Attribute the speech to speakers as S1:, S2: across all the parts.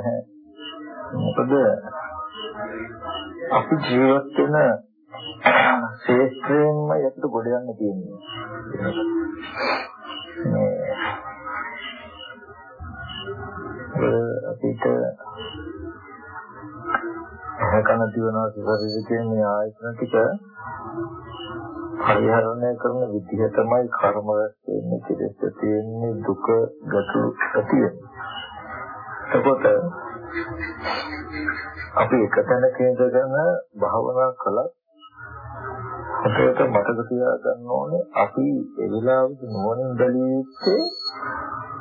S1: නැහැ. මොකද අපි ජීවත් වෙන ශේෂ්ත්‍රයෙන්ම යකට ගොඩ යන්න තියෙන්නේ. මේ අපිට හකන දිවනවා ශරීරයේ මේ ආයතන ටික පරිහරණය කරන විදිහ තමයි කර්ම වෙන්නේ කෙලෙස් තියෙන්නේ දුක ගැටලු ඇති එතකොට අපි එක තැනක ඉඳගෙන භාවනා කළත් හොඳට මතක තියාගන්න ඕනේ අපි ඒ වෙලාවෙදි නුවණින් බැලිය යුත්තේ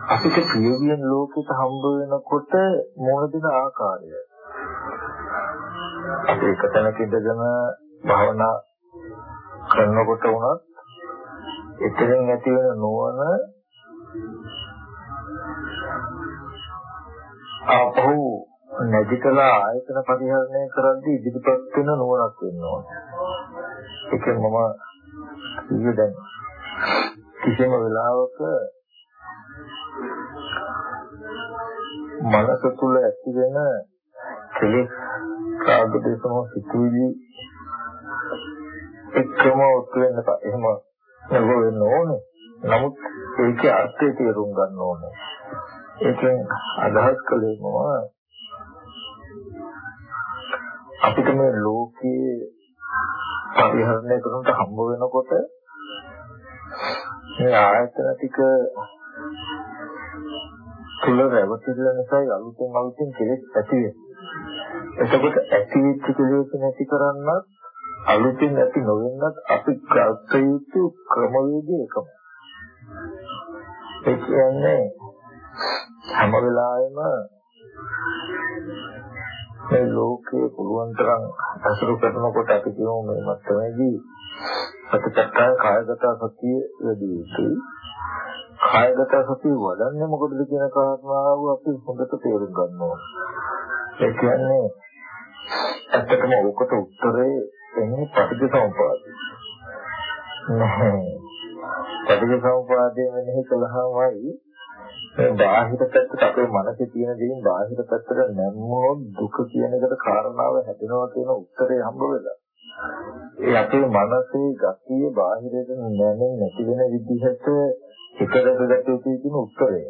S1: අපිට ප්‍රියවියන් ලෝකෙට හම්බ වෙනකොට මොන දෙන ආකාරය අපි එක තැනක ඉඳගෙන භාවනා කරනකොට වුණත් එතනින් ඇති වෙන නුවණ ආපහු නැගිටලා ආයතන පරිහරණය කරද්දී ඉදිරිපත් වෙන නුවණක් වෙන්න ඕනේ. ඒකෙන් මම කිව්වේ දැන් කිසිම වෙලාවක මනස තුල ඇති වෙන කෙලෙස් රාග දේශම සිතුවිලි එක්කම උත් වෙන්න බෑ. එහෙම නෙවෙයි වෙන්න ඕනේ. නමුත් ඒකේ අර්ථය තේරුම් ගන්න ඕනේ. ඒකෙන් අදහස් කළේ මොනවා අපිට මේ ලෝකයේ පරිහරණය කරනට හම්බ වෙනකොට මේ ආයතන ටික තුල රැවටිලා නිසා අලුතෙන් අලුතෙන් කෙලෙස් ඇති වෙනවා. එතකොට ඇති වෙච්ච කෙලෙස් නැති කරන්නත් අලුතෙන් ඇති නොවෙන්නත් අපි ගත යුතු ක්‍රමවේදය එකම. ඒ කියන්නේ හැම වෙලාවෙම මේ ලෝකේ පුළුවන් තරම් අසුරු කරනකොට අපි කියමු මේ මත්තමේදී සතිපට්ඨාන කායගත සතිය වැඩි යුතුයි. කායගත සතිය වඩන්නේ මොකටද කියන කාරණාව අපි හොඳට තේරුම් ගන්න ඕනේ. ඒ කියන්නේ ඇත්තටම ඔකට උත්තරේ එන්නේ පටිච්චසමුපාදය. නැහැ. පටිච්චසමුපාදයෙන් මෙහෙ කළාමයි මේ බාහිර පැත්තට අපේ මනසේ තියෙන දේෙන් බාහිර පැත්තට නැම්මොත් දුක කියන එකට කාරණාව හැදෙනවා කියන උත්තරේ හම්බ වෙලා. ඒ අපේ මනසේ ගතිය බාහිරට නැමෙන්නේ නැති වෙන විදිහට එකකට ගැටෙති කියන උත්තරය.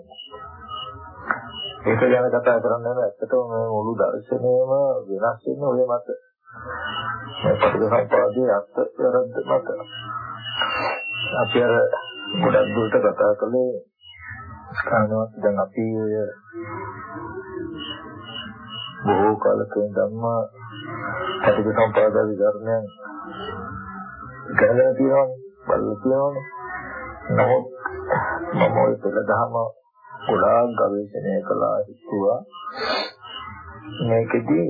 S1: ඒක ගැන කතා කරන්න යන ඇත්තටම මේ මුළු දර්ශනයම වෙනස් වෙන්නේ ඔය මත. මේ පටිඝසම්පාදයේ අර්ථ වැරද්ද මත. අපි අර ගොඩක් දුරට කතා කළේ ස්කන්ධවත් දැන් අපි ඔය බොහෝ කාලක ඉඳන්ම පටිඝසම්පාද විචාරණයන් කරගෙන තියෙනවානේ බලලා තියෙනවානේ. නමුත් මම ඔය පෙළදහම ගොඩාක් ගවේෂණය කළා හිතුවා මේකදී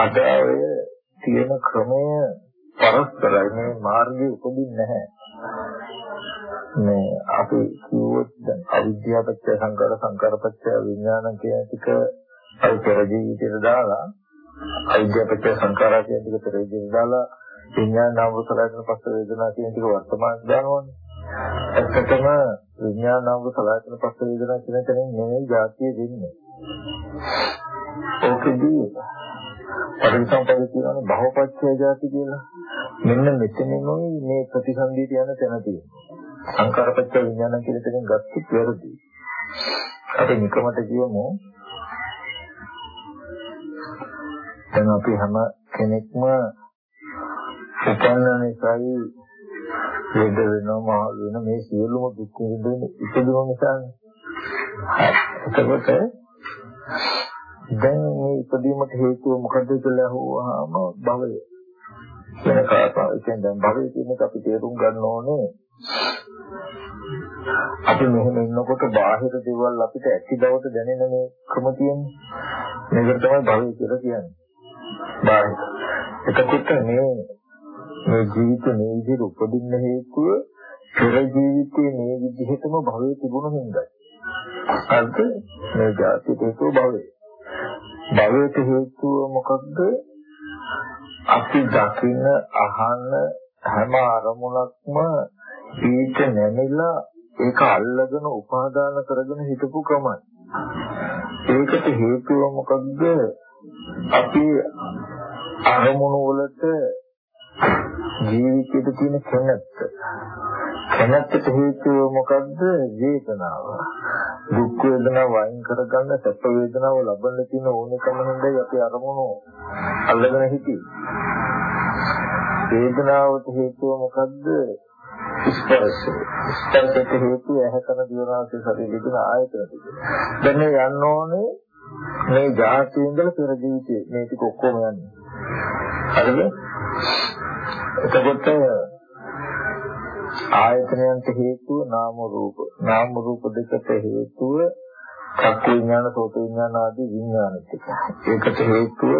S1: අද ඔය තියෙන ක්‍රමය පරස්පරයි මේ මාර්ගය උපදින්නේ නැහැ. මේ අපි කිව්වොත් දැන් අවිද්‍යාවපත්‍ය සංකාර සංකාරපත්‍ය විඥාන කියන ටික අපි පෙර ජීවිතේට දාලා අවිද්‍යාවපත්‍ය සංකාරා කියන ටික පෙර ජීවිතේට දාලා විඥාන නාම සලයන පස්ස වේදනා කියන ටික වර්තමාන දානවනේ. ඇත්තටම විඥාන නාම සලයන පස්ස වේදනා කියන තැනින් නෙමෙයි જાතිය දෙන්නේ. ඕකදී පරිසම්පද කියනනේ බහවපච්චය જાති කියලා. මෙන්න මෙතනමයි මේ ප්‍රතිසන්දියට යන තැන තියෙන්නේ. සංකාරපච්ච විඥාන කියලා තැනින් ගත්තොත් වැරදි. අපි නිකමට කියමු දැන් අපි හැම කෙනෙක්ම උපන්න නිසායි ලෙඩ වෙනවා මහලු වෙන මේ සියලුම දුක් විඳින ඉපදුන නිසානේ. එතකොට දැන් මේ ඉපදීමට හේතුව මොකද්ද කියලා අහුවාම භවය. වෙන කාරණා කියන්නේ දැන් භවය කියන එක අපි තේරුම් ගන්න ඕනේ. අපි මෙහෙම ඉන්නකොට බාහිර දේවල් අපිට ඇති බවට දැනෙන මේ ක්‍රම තියෙන්නේ. මේකට තමයි භවය කියලා කියන්නේ. බාහිර. එතකොට මේ මේ ජීවිත මේ විදිහට උපදින්න හේතුව පෙර ජීවිතයේ මේ විදිහටම භවයේ තිබුණ හින්දායි. අද මේ ජාති හේතුව භවය. භවයට හේතුව මොකක්ද? අපි දකින අහන හැම අරමුණක්ම ඊට නැමිලා ඒක අල්ලගෙන උපාදාන කරගෙන හිටපු ක්‍රමයි. ඒකට හේතුව මොකක්ද? අපි අරමුණු වලට ජීවිතයට තියෙන කැමැත්ත. කැමැත්තට හේතුව මොකද්ද? වේදනාව. දුක් වේදනාව වයින් කරගන්න සැප වේදනාව ලබන්න තියෙන ඕනකම හින්දායි අපි අරමුණු අල්ලගෙන හිටියේ. වේදනාවට හේතුව මොකද්ද? ස්පර්ශය. ස්පර්ශයට හේතුව ඇහැ කන දිවනාසය ශරීරය කියන ආයතන ටික. දැන් මේ යන්න ඕනේ මේ ජාති ඉඳලා පෙර ජීවිතේ මේ ටික ඔක්කොම යන්නේ. හරිද? එතකොට ආයතනයන්ට හේතුව නාම රූප. නාම රූප දෙකට හේතුව චක්ක විඥාන, සෝත විඥාන ආදී විඥාන ටික. ඒකට හේතුව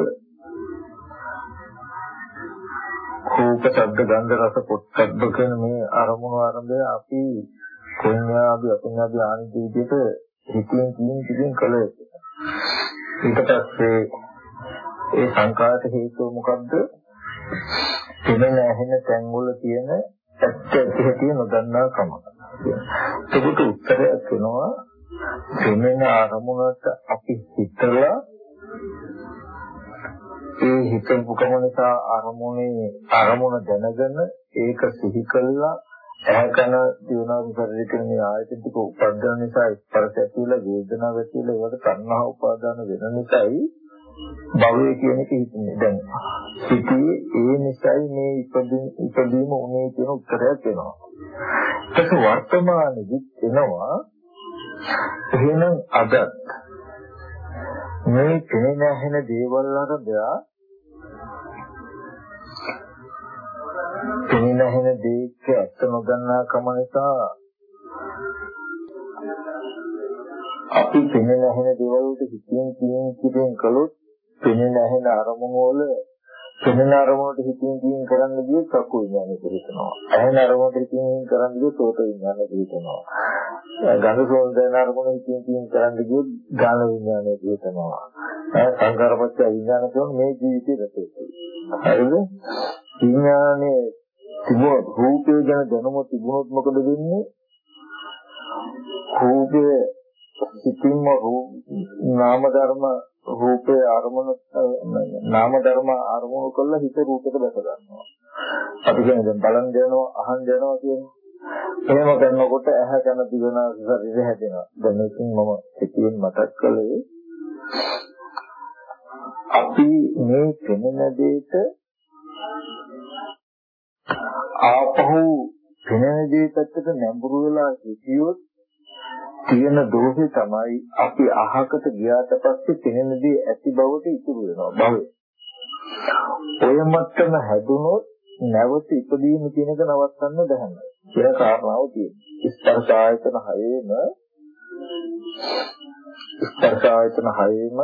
S1: රූප, ශබ්ද, ගන්ධ, රස, පොට්ටබ්බ කියන මේ අරමුණු ආරම්භය අපි කුඤ්ඤාදී අපුඤ්ඤාදී ආනිදි විදිහට හිතින් කියින් කියින් කළ ඊට පස්සේ ඒ සංකාරට හේතුව මොකද්ද? පෙනෙන ඇහෙන තැන් වල තියෙන ඇත්ත ඇති හැටි නොදන්නා කම. ඒකට උත්තරයක් වෙනවා දෙමෙන අරමුණට අපි හිතලා ඒ හිතපු කම නිසා අරමුණේ අරමුණ දැනගෙන ඒක සිහි කළා ඇහැකන දිනන ශරීරයේ මේ ආයතන ටික උපදින නිසා ස්පර්ශ ඇතිවලා වේදනාව ඇතිවලා ඒවට තණ්හා උපාදාන වෙන නිසායි භවය කියන එක හිතන්නේ දැන් සිටියේ ඒ නිසයි මේ ඉපදීම ඉපදීම උනේ කියන උත්තරයක් එනවා. ඒක වර්තමානයේදී එනවා. එහෙනම් අද මේ කෙනෙක් ඇහෙන දේවල් අරබයා කෙනෙක් ඇහෙන දේක ඇත්ත නොදන්නා කම නිසා අපි කෙනෙක් ඇහෙන දේවල් වලට හිතින් කියින් කියින් කළොත් පෙනෙන ඇහෙන අරමුණු වල පෙනෙන අරමුණට හිතින් කියින් කරන්න ගියොත් චක්කු විඥානය පිළිතනවා. ඇහෙන අරමුණට හිතින් කරන්න ගියොත් සෝත විඥානය පිළිතනවා. ගඳ සුවඳ දැන අරමුණ හිතින් කියින් කරන්න ගියොත් ගාන විඥානය පිළිතනවා. සංකාරපච්ච විඥාන කියන මේ ජීවිතේ රටේ. හරිද? විඥානයේ තිබුණ රූපේ ගැන දැනුම තිබුණොත් මොකද වෙන්නේ? රූපේ සිතින්ම රූප නාම ධර්ම රූපේ අරමුණු නාම ධර්ම අරමුණු කරලා හිත රූපෙට දැක ගන්නවා. අපි කියන්නේ දැන් බලන් දෙනවා අහන් දෙනවා කියන්නේ. එහෙම කරනකොට ඇහැ කන දිවන ශරීරය හැදෙනවා. දැන් මේකෙන් මම පිටින් මතක් කළේ අපි මේ පෙනෙන දෙයට ආපහු පෙනෙන දේ පැත්තට නැඹුරු වෙලා හිටියොත් තියෙන දෝෂේ තමයි අපි අහකට ගියාට පස්සේ පෙනෙන දේ ඇති බවට ඉතුරු වෙනවා භවය. ඔය මත්තම හැදුනොත් නැවත ඉපදීම කියන එක නවත්තන්න බැහැ. කියලා කාරණාව තියෙනවා. ස්පර්ශ ආයතන හයේම ස්පර්ශ ආයතන හයේම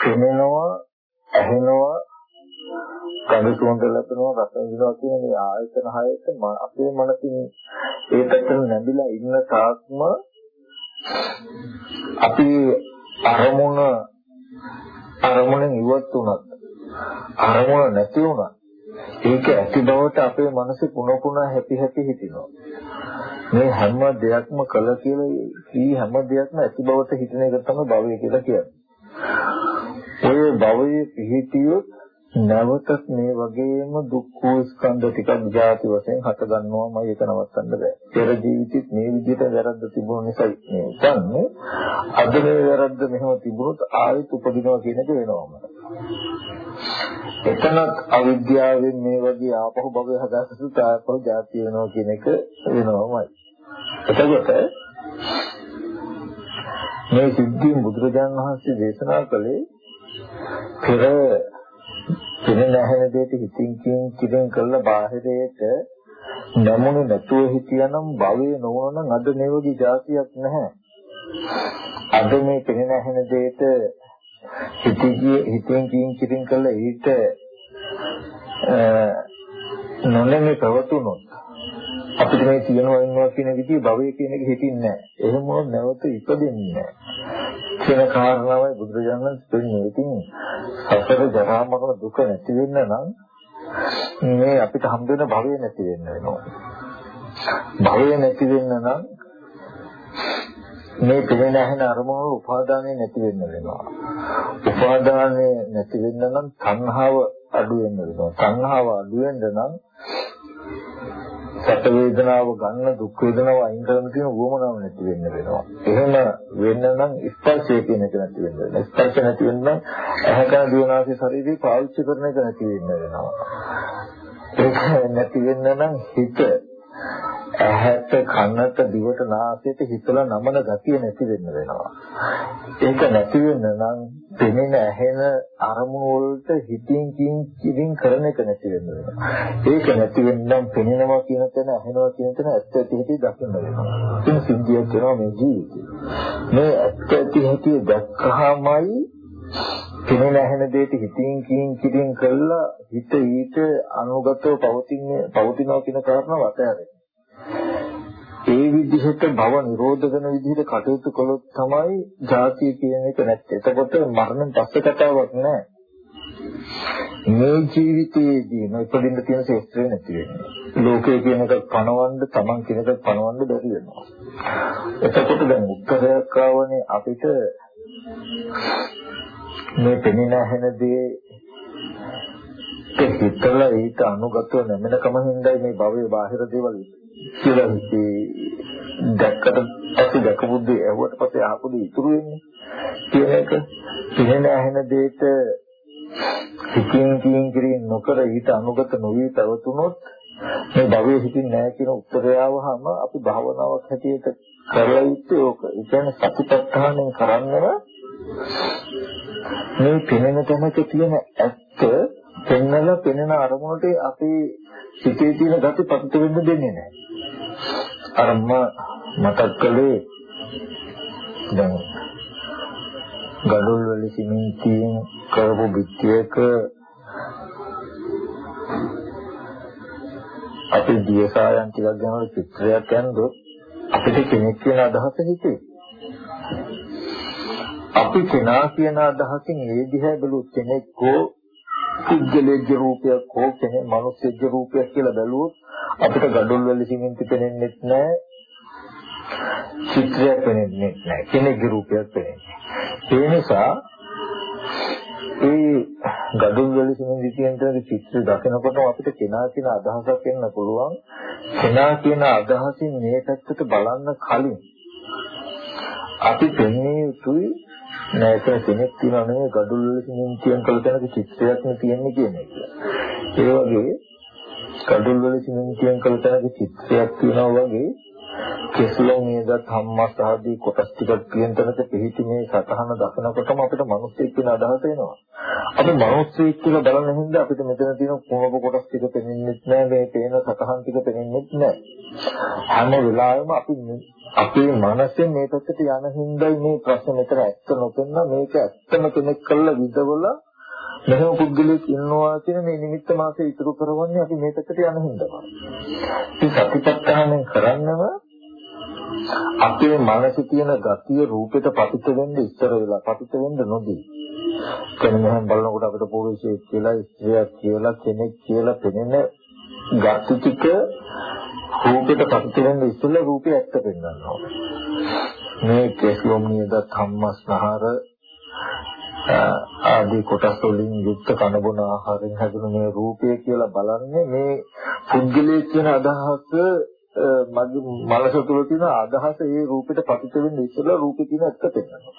S1: පෙනෙනවා ඇහෙනවා ගඳ සුවඳ ලැබෙනවා රස විඳිනවා කියන මේ ආයතන හයට අපේ මනසින් ඒ පැත්තට නැඹිලා ඉන්න තාක්ම අපි අරමුණ අරමුණෙන් ඉවත් උනත් අරමුණ නැති උනත් ඒක ඇති බවට අපේ මනසේ පුන පුන හැපි හැපි හිටිනවා. මේ හැම දෙයක්ම කළ කියලා කී හැම දෙයක්ම ඇති බවට හිටින එක තමයි භවය කියලා කියන්නේ. ඔය භවයේ පිහිටියොත් නැවතත් මේ වගේම දුක් ස්කන්ධ ටිකක් ಜಾති වශයෙන් හට ගන්නවාමයි ඒක නවත්තන්න බෑ. පෙර ජීවිතෙත් මේ විදිහට වැරද්ද තිබුණ නිසායි මේ කියන්නේ. අද මේ වැරද්ද මෙහෙම තිබුණොත් ආයෙත් උපදිනවා කියන එක වෙනවම. එතනත් අවිද්‍යාවෙන් මේ වගේ ආපහු භවය හදාගත්තු තාපහු ಜಾති වෙනවා කියන එක වෙනවමයි. එතකොට මේ සිද්ධිය බුදුරජාණන් වහන්සේ දේශනා කළේ පෙර කෙනෙක් ඇහෙන දෙයට හිතින් කියින් කිදෙන් කරලා බාහිරයට නැමුණු නැතුව හිටියනම් භවයේ නොවනනම් අද මේ වගේ જાතියක් නැහැ. අද මේ කෙනෙක් ඇහෙන දෙයට හිතින් හිතින් කියින් කිදෙන් කරලා ඊට නොනෙමෙ ප්‍රවතුනොත් අපිට මේ තියනවා ඉන්නවා කියන විදිහ භවය කියන එක හිතින්නේ නැහැ. එහෙම නැවත ඉපදෙන්නේ නැහැ. කියන කාරණාවයි බුදුරජාණන් වහන්සේ ඉතින් සතර ජරා මරණ දුක නැති වෙන්න නම් මේ අපිට හම්බ වෙන භවය නැති වෙන්න වෙනවා. භවය නැති වෙන්න නම් මේ පෙනෙන ඇහෙන අරමුණු උපාදානය නැති වෙන්න වෙනවා. උපාදානය නැති වෙන්න නම් තණ්හාව අඩු වෙන්න වෙනවා. තණ්හාව අඩු වෙන්න නම් සැප වේදනාව ගන්න දුක් වේදනාව අයින් කරන්න තියෙන වුවමනාව නැති වෙන්න වෙනවා. එහෙම වෙන්න නම් ස්පර්ශය කියන එක නැති වෙන්න වෙනවා. ස්පර්ශ නැති වෙන්න ඇහැකන දිවනාසී ශරීරය පාවිච්චි කරන එක නැති වෙන්න වෙනවා. ඒක නැති වෙන්න නම් හිත ඇහැට කනට දිවට නාසයට හිතලා නමන ගතිය නැති වෙන්න වෙනවා. ඒක නැති වෙන්න නම් පෙනෙන ඇහෙන අරමුණු වලට හිතින් කින් කින් කරන එක නැති වෙන්න වෙනවා. ඒක නැති වෙන්න නම් පෙනෙනවා කියන තැන ඇහෙනවා කියන තැන ඇත්ත ඇති හැටි දකින්න වෙනවා. ඉතින් සිද්ධියක් වෙනවා මේ ජීවිතේ. මේ ඇත්ත ඇති හැටි දැක්කහමයි පෙනෙන ඇහෙන දෙයට හිතින් කින් කින් කළා හිත ඊට අනුගතව පවතින පවතිනවා කියන කාරණාව අතහැරෙනවා. ඒ විදිහට භව නිරෝධ වෙන විදිහට කටයුතු කළොත් තමයි ජාතිය කියන එක නැත්තේ. එතකොට මරණයෙන් පස්සේ කතාවක් නෑ. මේ ජීවිතයේදී නොඉපදින්න තියෙන ශේත්‍රය නැති වෙනවා. ලෝකය කියන එක පණවන්න, Taman කියන එක පණවන්න බැරි වෙනවා. එතකොට දැන් උත්තරයක් ආවනේ අපිට මේ පෙනෙන හැන දේ හිතලා ඊට අනුගතව නැමෙනකම හින්දායි මේ භවයේ බාහිර දේවල් කියලා හිතේ දැක්කට පස්සේ දැකපු දේ ඇහුවට පස්සේ අහපු දේ ඉතුරු වෙන්නේ කියන එක පිළින ඇහෙන දෙයට හිතින් කියින් කිරින් නොකර ඊට අනුගත නොවි පැවතුනොත් මේ භවයේ හිතින් නැහැ කියන උත්තරය ආවහම අපි භාවනාවක් හැටියට කරලා ඉත්තේ ඕක. ඒ කියන්නේ සතිපට්ඨානෙන් කරන්නම මේ පෙනෙන තැනක තියෙන ඇත්ත පෙන්නලා පෙනෙන අරමුණට අපි සිතේ තියෙන gati පතිත වෙන්න දෙන්නේ නැහැ. අර මතක් කළේ දැන් ගඩොල් වල සිමෙන්තියෙන් කරපු පිටියක අපි දියසායන් ටිකක් ගන්න චිත්‍රයක් යනකොට අපිට කෙනෙක් කියන අදහස හිතේ. අපි කෙනා කියන අදහසින් ඒ දිහා බැලුවොත් කෙනෙක් හෝ පුද්ගලයේ රූපයක් හෝ කෙනෙක් මිනිස්සෙගේ රූපයක් කියලා බැලුවොත් අපිට gadol වල සිමෙන්ති පෙනෙන්නේ නැහැ චිත්‍රයක් පෙනෙන්නේ නැහැ කෙනෙකුගේ රූපයක් පෙනෙන්නේ ඒ නිසා ඒ gadol වල සිමෙන්ති කියන චිත්‍ර දකිනකොට අපිට කෙනා කියන අදහසක් එන්න පුළුවන්. කෙනා කියන අදහසින් මේ පැත්තට බලන්න කලින් අපි පෙන්නේ යුතුයි නෑක කෙනෙක් තියනවා නෙවෙයි gadol වල සිමෙන්තියෙන් කළ තැනක චිත්‍රයක් නේ තියෙන්නේ කියන එක. ඒ වගේ කඩුල් වල සිමෙන්තියෙන් කළ තැනක චිත්‍රයක් තියෙනවා වගේ කෙසලොන් නේද ධම්මස් ආදී කොටස් ටිකක් කියන තැනක පිහිටි මේ සතහන දකිනකොටම අපිට මිනිස්සෙක් කියන අදහස එනවා. අපි මිනිස්සෙක් කියලා බලන හින්දා අපිට මෙතන තියෙන කුණප කොටස් ටික පෙනෙන්නේ නැහැ මේ පේන සතහන් ටික පෙනෙන්නේ නැහැ. හැම වෙලාවෙම අපි අපේ මනසෙන් මේ පැත්තට යන හින්දායි මේ ප්‍රශ්නේ මෙතන ඇත්ත නොපෙන්න මේක ඇත්තම කෙනෙක් කළා විදවලා මෙහෙම පුද්ගලයෙක් ඉන්නවා කියන මේ නිමිත්ත මාසේ ඉතුරු කරවන්නේ අපි මේ පැත්තට යන හින්දා. ඉතින් සතිපට්ඨානෙන් කරන්නම අපේ මනසේ තියෙන ගතිය රූපෙට පතිත වෙන්න ඉස්සර වෙලා පතිත වෙන්න නොදී. කෙනෙක් මෙහෙම බලනකොට අපිට පුරුෂයෙක් කියලා ස්ත්‍රියක් කියලා කෙනෙක් කියලා පෙනෙන ගති ටික රූපෙට පතිත වෙන්න ඉස්සෙල්ලා රූපේ ඇත්ත පෙන්වනවා. මේ කෙස්ලොම් නියද ධම්මස්නහර ආදී කොටස් වලින් යුක්ත කනබුන ආහාරයෙන් හැදුණු මේ රූපය කියලා බලන්නේ මේ පුද්ගලයේ කියන අදහස මගේ මනස තුළ තියෙන අදහස ඒ රූපෙට පතිත වෙන්න ඉස්සෙල්ලා රූපේ තියෙන ඇත්ත පෙන්වනවා.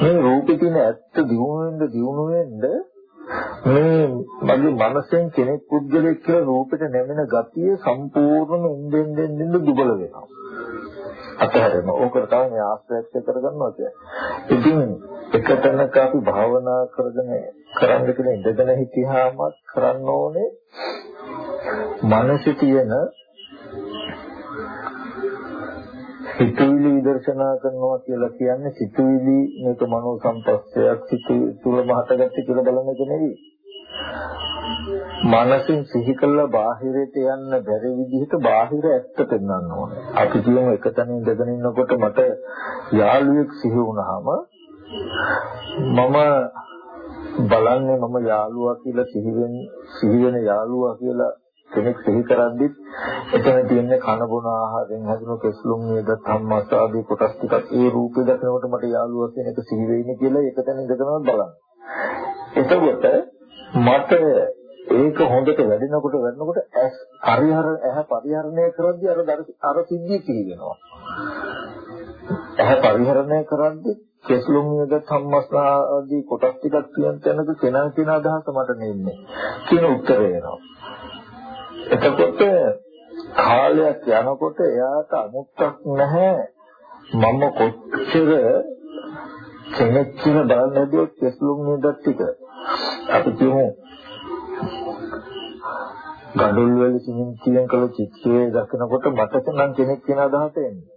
S1: මේ රූපේ තියෙන ඇත්ත දියුණු වෙන්න දියුණු වෙන්න මේ මගේ මනසෙන් කෙනෙක් පුද්ගලයෙක් කියලා රූපෙට නැමෙන ගතිය සම්පූර්ණයෙන්ම ඉන්දෙන් දෙන්න දුබල වෙනවා. අතහැරෙන ඕකට තමයි ආශ්‍රයත්‍ය කරගන්නවා කියන්නේ. ඉතින් එක තැනක අපි භාවනා කරගෙන කරන්න කියලා ඉඳගෙන හිටියාම කරන්න ඕනේ මනසේ තියෙන සිතුවිලි විදර්ශනා කරනවා කියලා කියන්නේ සිතුවිලි මේක මනෝ සම්පස්සයක් සිතුවිලි තුල මහතගත්ත කියලා බලන එක නෙවෙයි. මනසින් සිහි කළා බාහිරයට යන්න බැරි විදිහට බාහිර ඇත්ත පෙන්වන්න ඕනේ. අපි කියමු එක තැනින් දෙගෙන ඉන්නකොට මට යාළුවෙක් සිහි වුණාම මම බලන්නේ මම යාළුවා කියලා සිහිවෙන සිහිවෙන යාළුවා කියලා කෙනෙක් සිහි කරද්දිත් එතන තියෙන කන බොන ආහාරයෙන් හැදුණු කෙස්ලුම් නේද ධම්මස් ආදී කොටස් ටිකක් ඒ රූපේ දකිනකොට මට යාළුවා කියන එක සිහි වෙන්නේ කියලා ඒක තැන ඉඳගෙනම බලන්න. එතකොට මට ඒක හොඳට වැඩෙනකොට වැඩනකොට ඇස් පරිහර ඇහ පරිහරණය කරද්දී අර අර සිද්ධිය සිහි වෙනවා. ඇහ පරිහරණය කරද්දී කෙස්ලුම් නේද ධම්මස් ආදී කොටස් ටිකක් කියන තැනක කෙනා කියන අදහස මට නෙන්නේ. කියන උත්තරය එනවා. එතකොට කාලයක් යනකොට එයාට අමුත්තක් නැහැ. මම කොච්චර කෙනෙක් කියලා බලන්න හැදුවොත් කෙස්ලුම් නේද ටික. අපි කියමු. ගඩොල් වල සිමෙන්තියෙන් කළ චිත්‍රය දකිනකොට මට නම් කෙනෙක් කියන අදහස එන්නේ.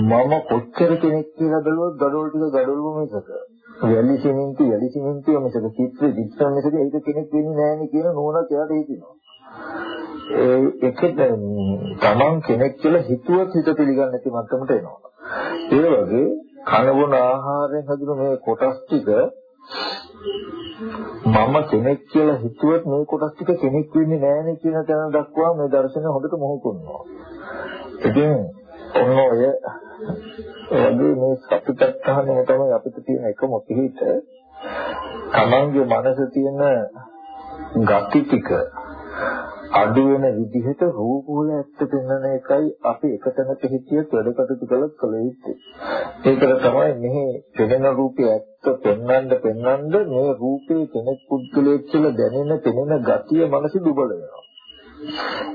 S1: මම කොච්චර කෙනෙක් කියලා බැලුවොත් ගඩොල් ටික ගඩොල්ම මිසක. වැලි සිමෙන්ති වැලි සිමෙන්තිය මිසක. චිත්‍රෙ චිත්‍රය මිසක ඒක කෙනෙක් වෙන්නේ නැහැ නේ කියන නෝනක් එයාට හිතෙනවා. ඒකද තමන් කෙනෙක් කියලා හිතුවත් හිත පිළිගන්නේ නැති මට්ටමට එනවා. ඒ වගේ කනබුන ආහාරයෙන් හැදුණු මේ කොටස් ටික මම කෙනෙක් කියලා හිතුවත් මේ කොටස් ටික කෙනෙක් වෙන්නේ නැහැනේ කියන තැන දක්වා මේ දර්ශනය හොඳට මොහු කරනවා. ඉතින් ඔන්න ඔය එදී මේ සතිපට්ඨානය තමයි අපිට තියෙන එකම පිහිට. තමන්ගේ මනසේ තියෙන ගති ටික අඩු වෙන විදිහට රූප වල ඇත්ත පෙන්වන එකයි අපි එකතැනක හිතියත් වැඩ කටයුතු කළත් කළ යුත්තේ. ඒකට තමයි මෙහි පෙනෙන රූපේ ඇත්ත පෙන්වන්න පෙන්වන්න මේ රූපේ කෙනෙක් පුද්ගලයෙක් කියලා දැනෙන පෙනෙන ගතිය මනස දුබල වෙනවා.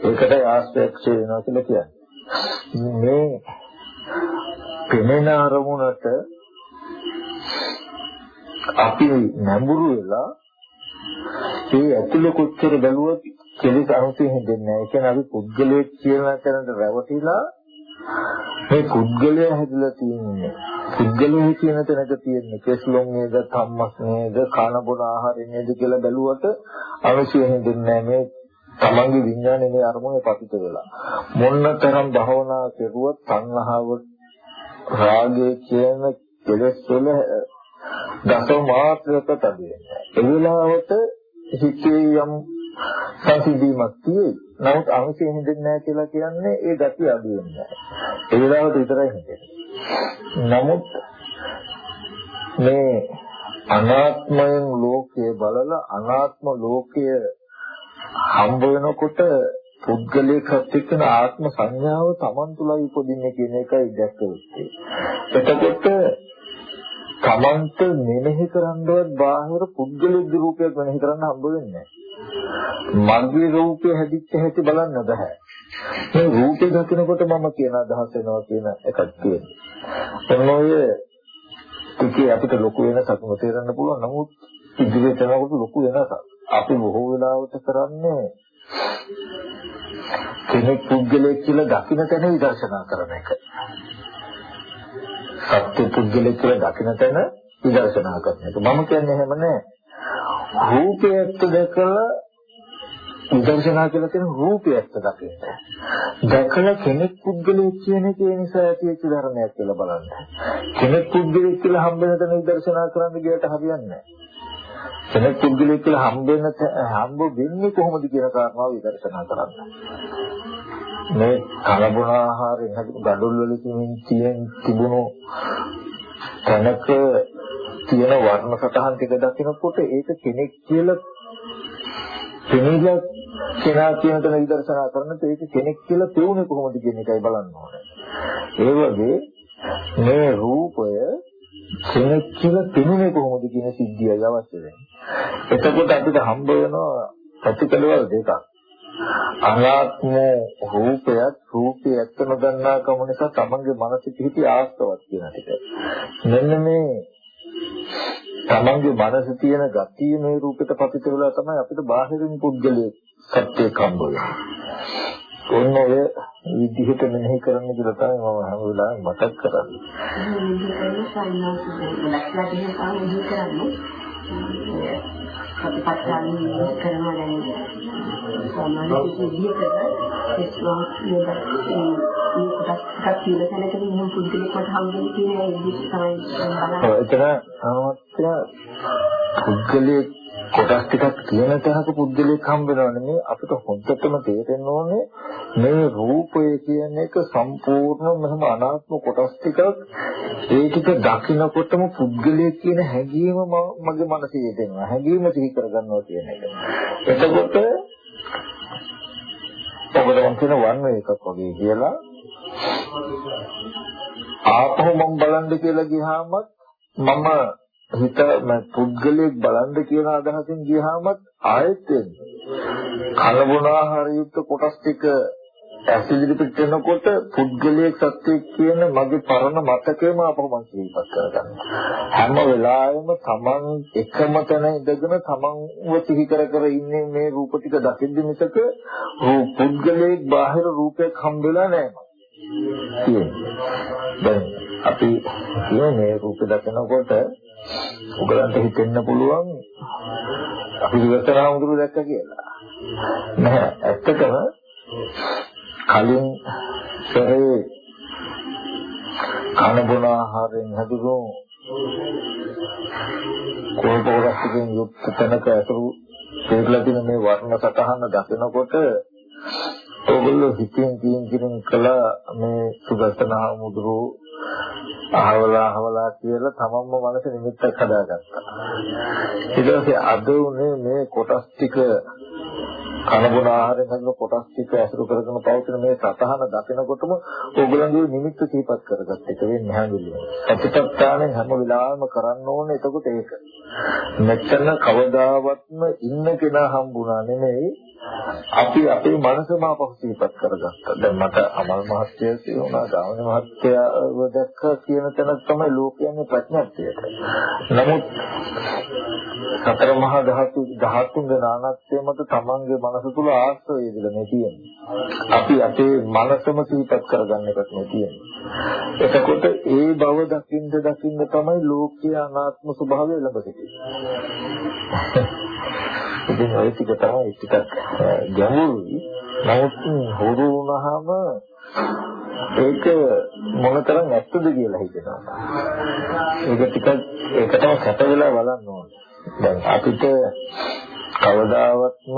S1: ඒකට ආශ්‍රයක්ෂ වෙනවා කියලා කියන්නේ. මේ පෙනෙන අරමුණට අපි නැඹුරු වෙලා ඒ ඇතුළ කොච්චර බැලුවත් කෙලෙස් අනුසය හින්දෙන්නේ නැහැ. ඒ කියන්නේ අපි පුද්ගලයෙක් කියලා කරනට රැවටිලා මේ පුද්ගලයා හැදලා තියෙන්නේ. පුද්ගලයා කියන තැනක තියෙන්නේ කෙස්ලොම් නේද, ධම්මස් නේද, කන බොන ආහාර නේද කියලා බැලුවට අවශ්‍ය හින්දෙන්නේ නැහැ. මේ තමන්ගේ විඥානේ මේ අරමුණේ පතිත වෙලා. මොන්නතරම් භවනා කෙරුවත් සංහාව රාගය කියන කෙලෙස් වල දස මාත්‍රක තදින්නේ. ඒ වෙලාවට හිතේ යම් සංසිඳීමක් තියෙයි. නමුත් අවශ්‍ය හින්දෙන්නේ නැහැ කියලා කියන්නේ ඒ gati අඩු වෙන්නේ නැහැ. ඒ වෙලාවට විතරයි හිතෙන්නේ. නමුත් මේ අනාත්මයෙන් ලෝකයේ බලලා අනාත්ම ලෝකය හම්බ වෙනකොට පුද්ගලිකත් එක්කන ආත්ම සංඥාව Taman තුලයි උපදින්නේ කියන එකයි දැක්කෙන්නේ. එතකොට Tamanට මෙනෙහි කරන්නවත් බාහිර පුද්ගලික රූපයක් මෙනෙහි කරන්න හම්බ වෙන්නේ මගේ රූපය හැදිච්ච හැටි බලන්න බෑ. මේ රූපේ දකිනකොට මම කියන අදහස එනවා කියන එකක් තියෙනවා. ඔන්න ඔය ඉතින් අපිට ලොකු වෙනසක් තේරෙන්න පුළුවන්. නමුත් ඉදිරියට යනකොට ලොකු වෙනසක්. අපි බොහෝ වෙලාවට කරන්නේ කෙනෙක් පුද්ගලයෙක් කියලා දකින්න තැන විදර්ශනා කරන එක. සත්‍ය පුද්ගලයෙක් කියලා දකින්න තැන විදර්ශනා කරන එක. මම කියන්නේ එහෙම නෑ. රූපයත් දැකලා විදර්ශනා කියලා කියන රූපයත් දකින්න. දැකලා කෙනෙක් පුද්ගලයෙක් කියන එක ඒ නිසා ඇතිවෙච්ච ධර්මයක් කියලා බලන්න. කෙනෙක් පුද්ගලයෙක් කියලා හම්බ වෙන තැන විදර්ශනා කරන්න ගියට හරියන්නේ නැහැ. කෙනෙක් පුද්ගලයෙක් කියලා හම්බ වෙන හම්බ වෙන්නේ කොහොමද කියන කාරණාව විදර්ශනා කරන්න. මේ කලබුණ ආහාරයෙන් හදපු gadul වල තියෙන තිබුණු තැනක තියෙන වර්ණ සටහන් ටික දකිනකොට ඒක කෙනෙක් කියලා කෙනෙක් කෙනා කියන තැන විදර්ශනා කරනකොට ඒක කෙනෙක් කියලා පෙවුනේ කොහොමද කියන එකයි බලන්න ඕනේ. ඒ වගේ මේ රූපය කෙනෙක් කියලා පෙනුනේ කොහොමද කියන සිද්ධියයි අවශ්‍ය වෙන්නේ. එතකොට අපිට හම්බ වෙනවා ප්‍රතිකලවල දෙකක්. අනාත්ම රූපයත් රූපේ ඇත්ත නොදන්නා කම නිසා තමන්ගේ මනසේ පිහිටි ආස්තවත් කියන ටික. මෙන්න මේ තමන්ගේ මනසේ තියෙන ගතිය මේ රූපෙට පතිත වෙලා තමයි අපිට බාහිරින් පුද්ගලයේ සත්‍යයක් හම්බ වෙන්නේ. ඔන්න ඔය විදිහට මෙනෙහි කරන්න කියලා තමයි මම හැම වෙලාවෙම මතක් කරන්නේ.
S2: සතිපට්ඨාන කරනවා දැන් සාමාන්‍ය විදිහකට විශ්වාස නේද මේ කොටස් ටිකක් තියෙන තැනකදී මම පුදුලෙක් මට හම්බෙන්නේ කියන ඒ විදිහට තමයි බලන්නේ.
S1: ඔව් එතන අනවත්‍ය පුද්ගලයේ කොටස් ටිකක් තියෙන තැනක පුද්ගලයෙක් හම්බ වෙනව නෙමෙයි. අපිට හොඳටම තේරෙන්න ඕනේ මේ රූපය කියන එක සම්පූර්ණ මෙහෙම අනාත්ම කොටස් ටිකක්. ඒ ටික දකිනකොටම පුද්ගලයෙක් කියන හැඟීම මගේ මනසේ දෙනවා හැඟීම සිහි කරගන්නවා කියන එක. එතකොට ඔබට මම කියන වන් වේ එකක් වගේ කියලා. ආපහු මම බලන්න කියලා ගියාම මම හිත පුද්ගලයෙක් බලන්න කියන අදහසින් ගියාම ආයෙත් එන්නේ. කලබුණ ආහාර යුක්ත කොටස් ටික ඇසිඩි පිට වෙනකොට පුද්ගලයෙක් සත්‍යයක් කියන මගේ පරණ මතකයම අපව මම සිහිපත් කරගන්නවා. හැම වෙලාවෙම තමන් එකම තැන ඉඳගෙන තමන්ව සිහි කර කර ඉන්නේ මේ රූප ටික දකින්න මිසක පුද්ගලයෙක් බාහිර රූපයක් හම්බෙලා නැහැ. දැන් අපි කියන්නේ රූප දකිනකොට ඔයගලන්ට හිතෙන්න පුළුවන් අපි විවතරාමුදුරු දැක්ක කියලා. නෑ ඇත්තටම කලින් සරේ කන බොන ආහාරයෙන් හැදුණු කෝපවරස්තුකින් යුක්ත තැනක ඇතුළු තේරලා තියෙන මේ වර්ණ සතහන දකිනකොට ඔයගොල්ලෝ හිතින් කියින් කියින් කළ මේ සුදස්සනා මුදුරු අහවලා අහවලා කියලා තමන්ම මනස නිමිත්තක් හදාගත්තා. ඊට පස්සේ අද උනේ මේ කොටස් ටික කනබුන ආහාරයෙන් හදන කොටස් ටික ඇසුරු කරගෙන පවතින මේ සතහන දකිනකොටම ඕගොල්ලන්ගේ නිමිත්ත සිහිපත් කරගත්ත එක වෙන්නේ හැංගිලිම. සතිපට්ඨානෙන් හැම වෙලාවෙම කරන්න ඕනේ එතකොට ඒක. මෙතන කවදාවත්ම ඉන්න කෙනා හම්බුණා නෙමෙයි අපි අපේ මනසම අපහු සිහිපත් කරගත්තා. දැන් මට අමල් මහත්තයා කියනවා ගාමන මහත්තයාව දැක්ක කියන තැන තමයි ලෝකයන්ගේ ප්‍රඥාත්වයට. නමුත් සතර මහා ධාතු ධාතුන්ගේ නානත්වය මත තමන්ගේ මනස තුල ආශ්‍රය ඉදලා තියෙන්නේ. අපි අපේ මනසම සිහිපත් කරගන්න එකක් නේ තියෙන්නේ. එතකොට ඒ බව දකින්න දකින්න තමයි ලෝකයේ අනාත්ම ස්වභාවය ලැබ සිටින්නේ. ඉතින් ඔය ටික තමයි ටිකක් ගැඹුරුයි. නමුත් හුරු වුණාම ඒක මොනතරම් ඇත්තද කියලා හිතෙනවා. ඒක ටිකක් ඒකටම කැට වෙලා බලන්න ඕනේ. දැන් අපිට කවදාවත්ම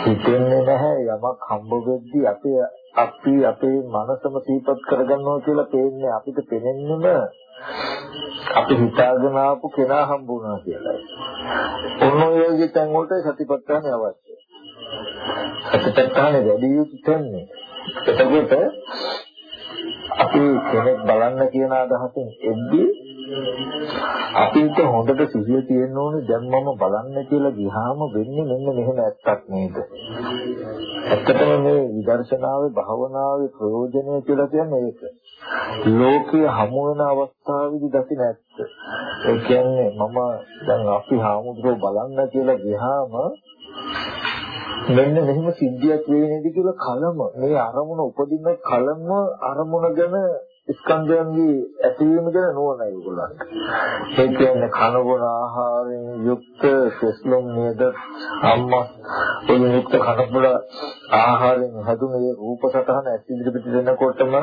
S1: හිතෙන්නේ නැහැ යමක් හම්බ වෙද්දී අපි අපි අපේ මනසම සීපත් කරගන්නවා කියලා පේන්නේ අපිට පේන්නේම අපි හිතාගෙන ආපු කෙනා හම්බ වුණා කියලා. ඔන්න ඔය වගේ තැන් වලට සතිපට්ඨානය අවශ්‍යයි. සතිපට්ඨානය වැඩි යුතු තැන්නේ. එතකොට අපි කෙනෙක් බලන්න කියන අදහසින් එද්දී අපිට හොඳට සිහිය තියෙන්න ඕනේ දැන් මම බලන්න කියලා ගියාම වෙන්නේ මෙන්න මෙහෙම ඇත්තක් නේද? ඇත්තටම මේ විදර්ශනාවේ භාවනාවේ ප්‍රයෝජනය කියලා කියන්නේ ඒක. ලෝකයේ හමු වෙන අවස්ථාවේදී දකින්න ඇත්ත. ඒ කියන්නේ මම දැන් අපි හාමුදුරුවෝ බලන්න කියලා ගියාම මෙන්න මෙහෙම සිද්ධියක් වෙන්නේ නේද කියලා කලම මේ අරමුණ උපදින කලම අරමුණ ගැන ස්කන්ධයන්ගේ ඇතිවීම ගැන නුවණයි ඒගොල්ලන්ට. ඒ කියන්නේ කන බොන ආහාරයෙන් යුක්ත සෙස්ලොම් නේද අම්මා ඒ යුක්ත කන බොන ආහාරයෙන් හැදුනේ රූප සතහන ඇසිදිරි පිට දෙනකොටම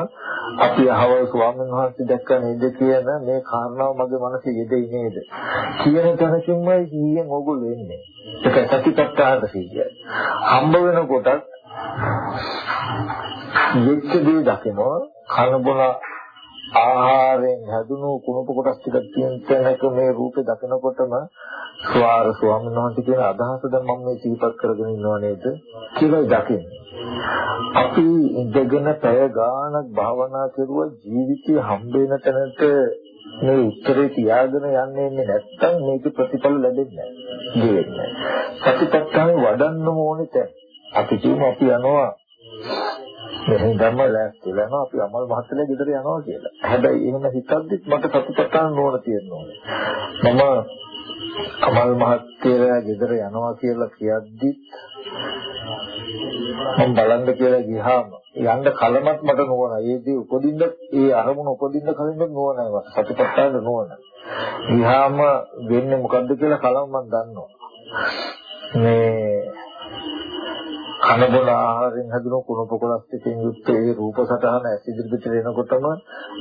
S1: අපි අහවල් ස්වාමීන් වහන්සේ දැක්ක නේද කියන මේ කාරණාව මගේ මනසේ යෙදෙයි නේද කියන තැනකින්මයි සීයෙන් ඕගොල්ලෝ එන්නේ. ඒක සතිපට්ඨාන සීය. හම්බ වෙනකොටත් වෙච්ච දේ දකිනවා කන බොන ආහාරයෙන් හැදුණු කුණප කොටස් ටිකක් තියෙන තැනක මේ රූපේ දකිනකොටම ස්වාර ස්වාමීන් වහන්සේ කියන අදහස දැන් මම මේ සිහිපත් කරගෙන ඉන්නව නේද කියලා දකින්නේ. අපි ඉඳගෙන පැය ගාණක් භාවනා කරුවා ජීවිතේ හම්බෙන තැනට මේ උත්තරේ තියාගෙන යන්නේ නැත්නම් මේක ප්‍රතිඵල ලැබෙන්නේ නැහැ. සතිපට්ඨාන වඩන්න ඕනේ තැන. අපි කියමු අපි යනවා මෙහෙන් ධර්ම ලෑස්තිලා යනවා අපි අමල් මහත්තයලා ගෙදර යනවා කියලා. හැබැයි එහෙම හිතද්දිත් මට සතුටුපට්ඨාන නෝන තියෙනවා. මම අමල් මහත්තයලා ගෙදර යනවා කියලා කියද්දිත් මම බලන්න කියලා ගියාම යන්න කලමත් මට නෝන. ඒදී උපදින්න ඒ අරමුණ උපදින්න කලින් නෝනයි මට. සතුටුපට්ඨාන නෝන. ගියාම වෙන්නේ මොකද්ද කියලා කලම මම දන්නවා. මේ කන බොන ආහාරයෙන් හැදුණු කුණු පොකොලස් ටිකෙන් යුක්ත ඒ රූප සටහන ඇස් ඉදිරියට එනකොටම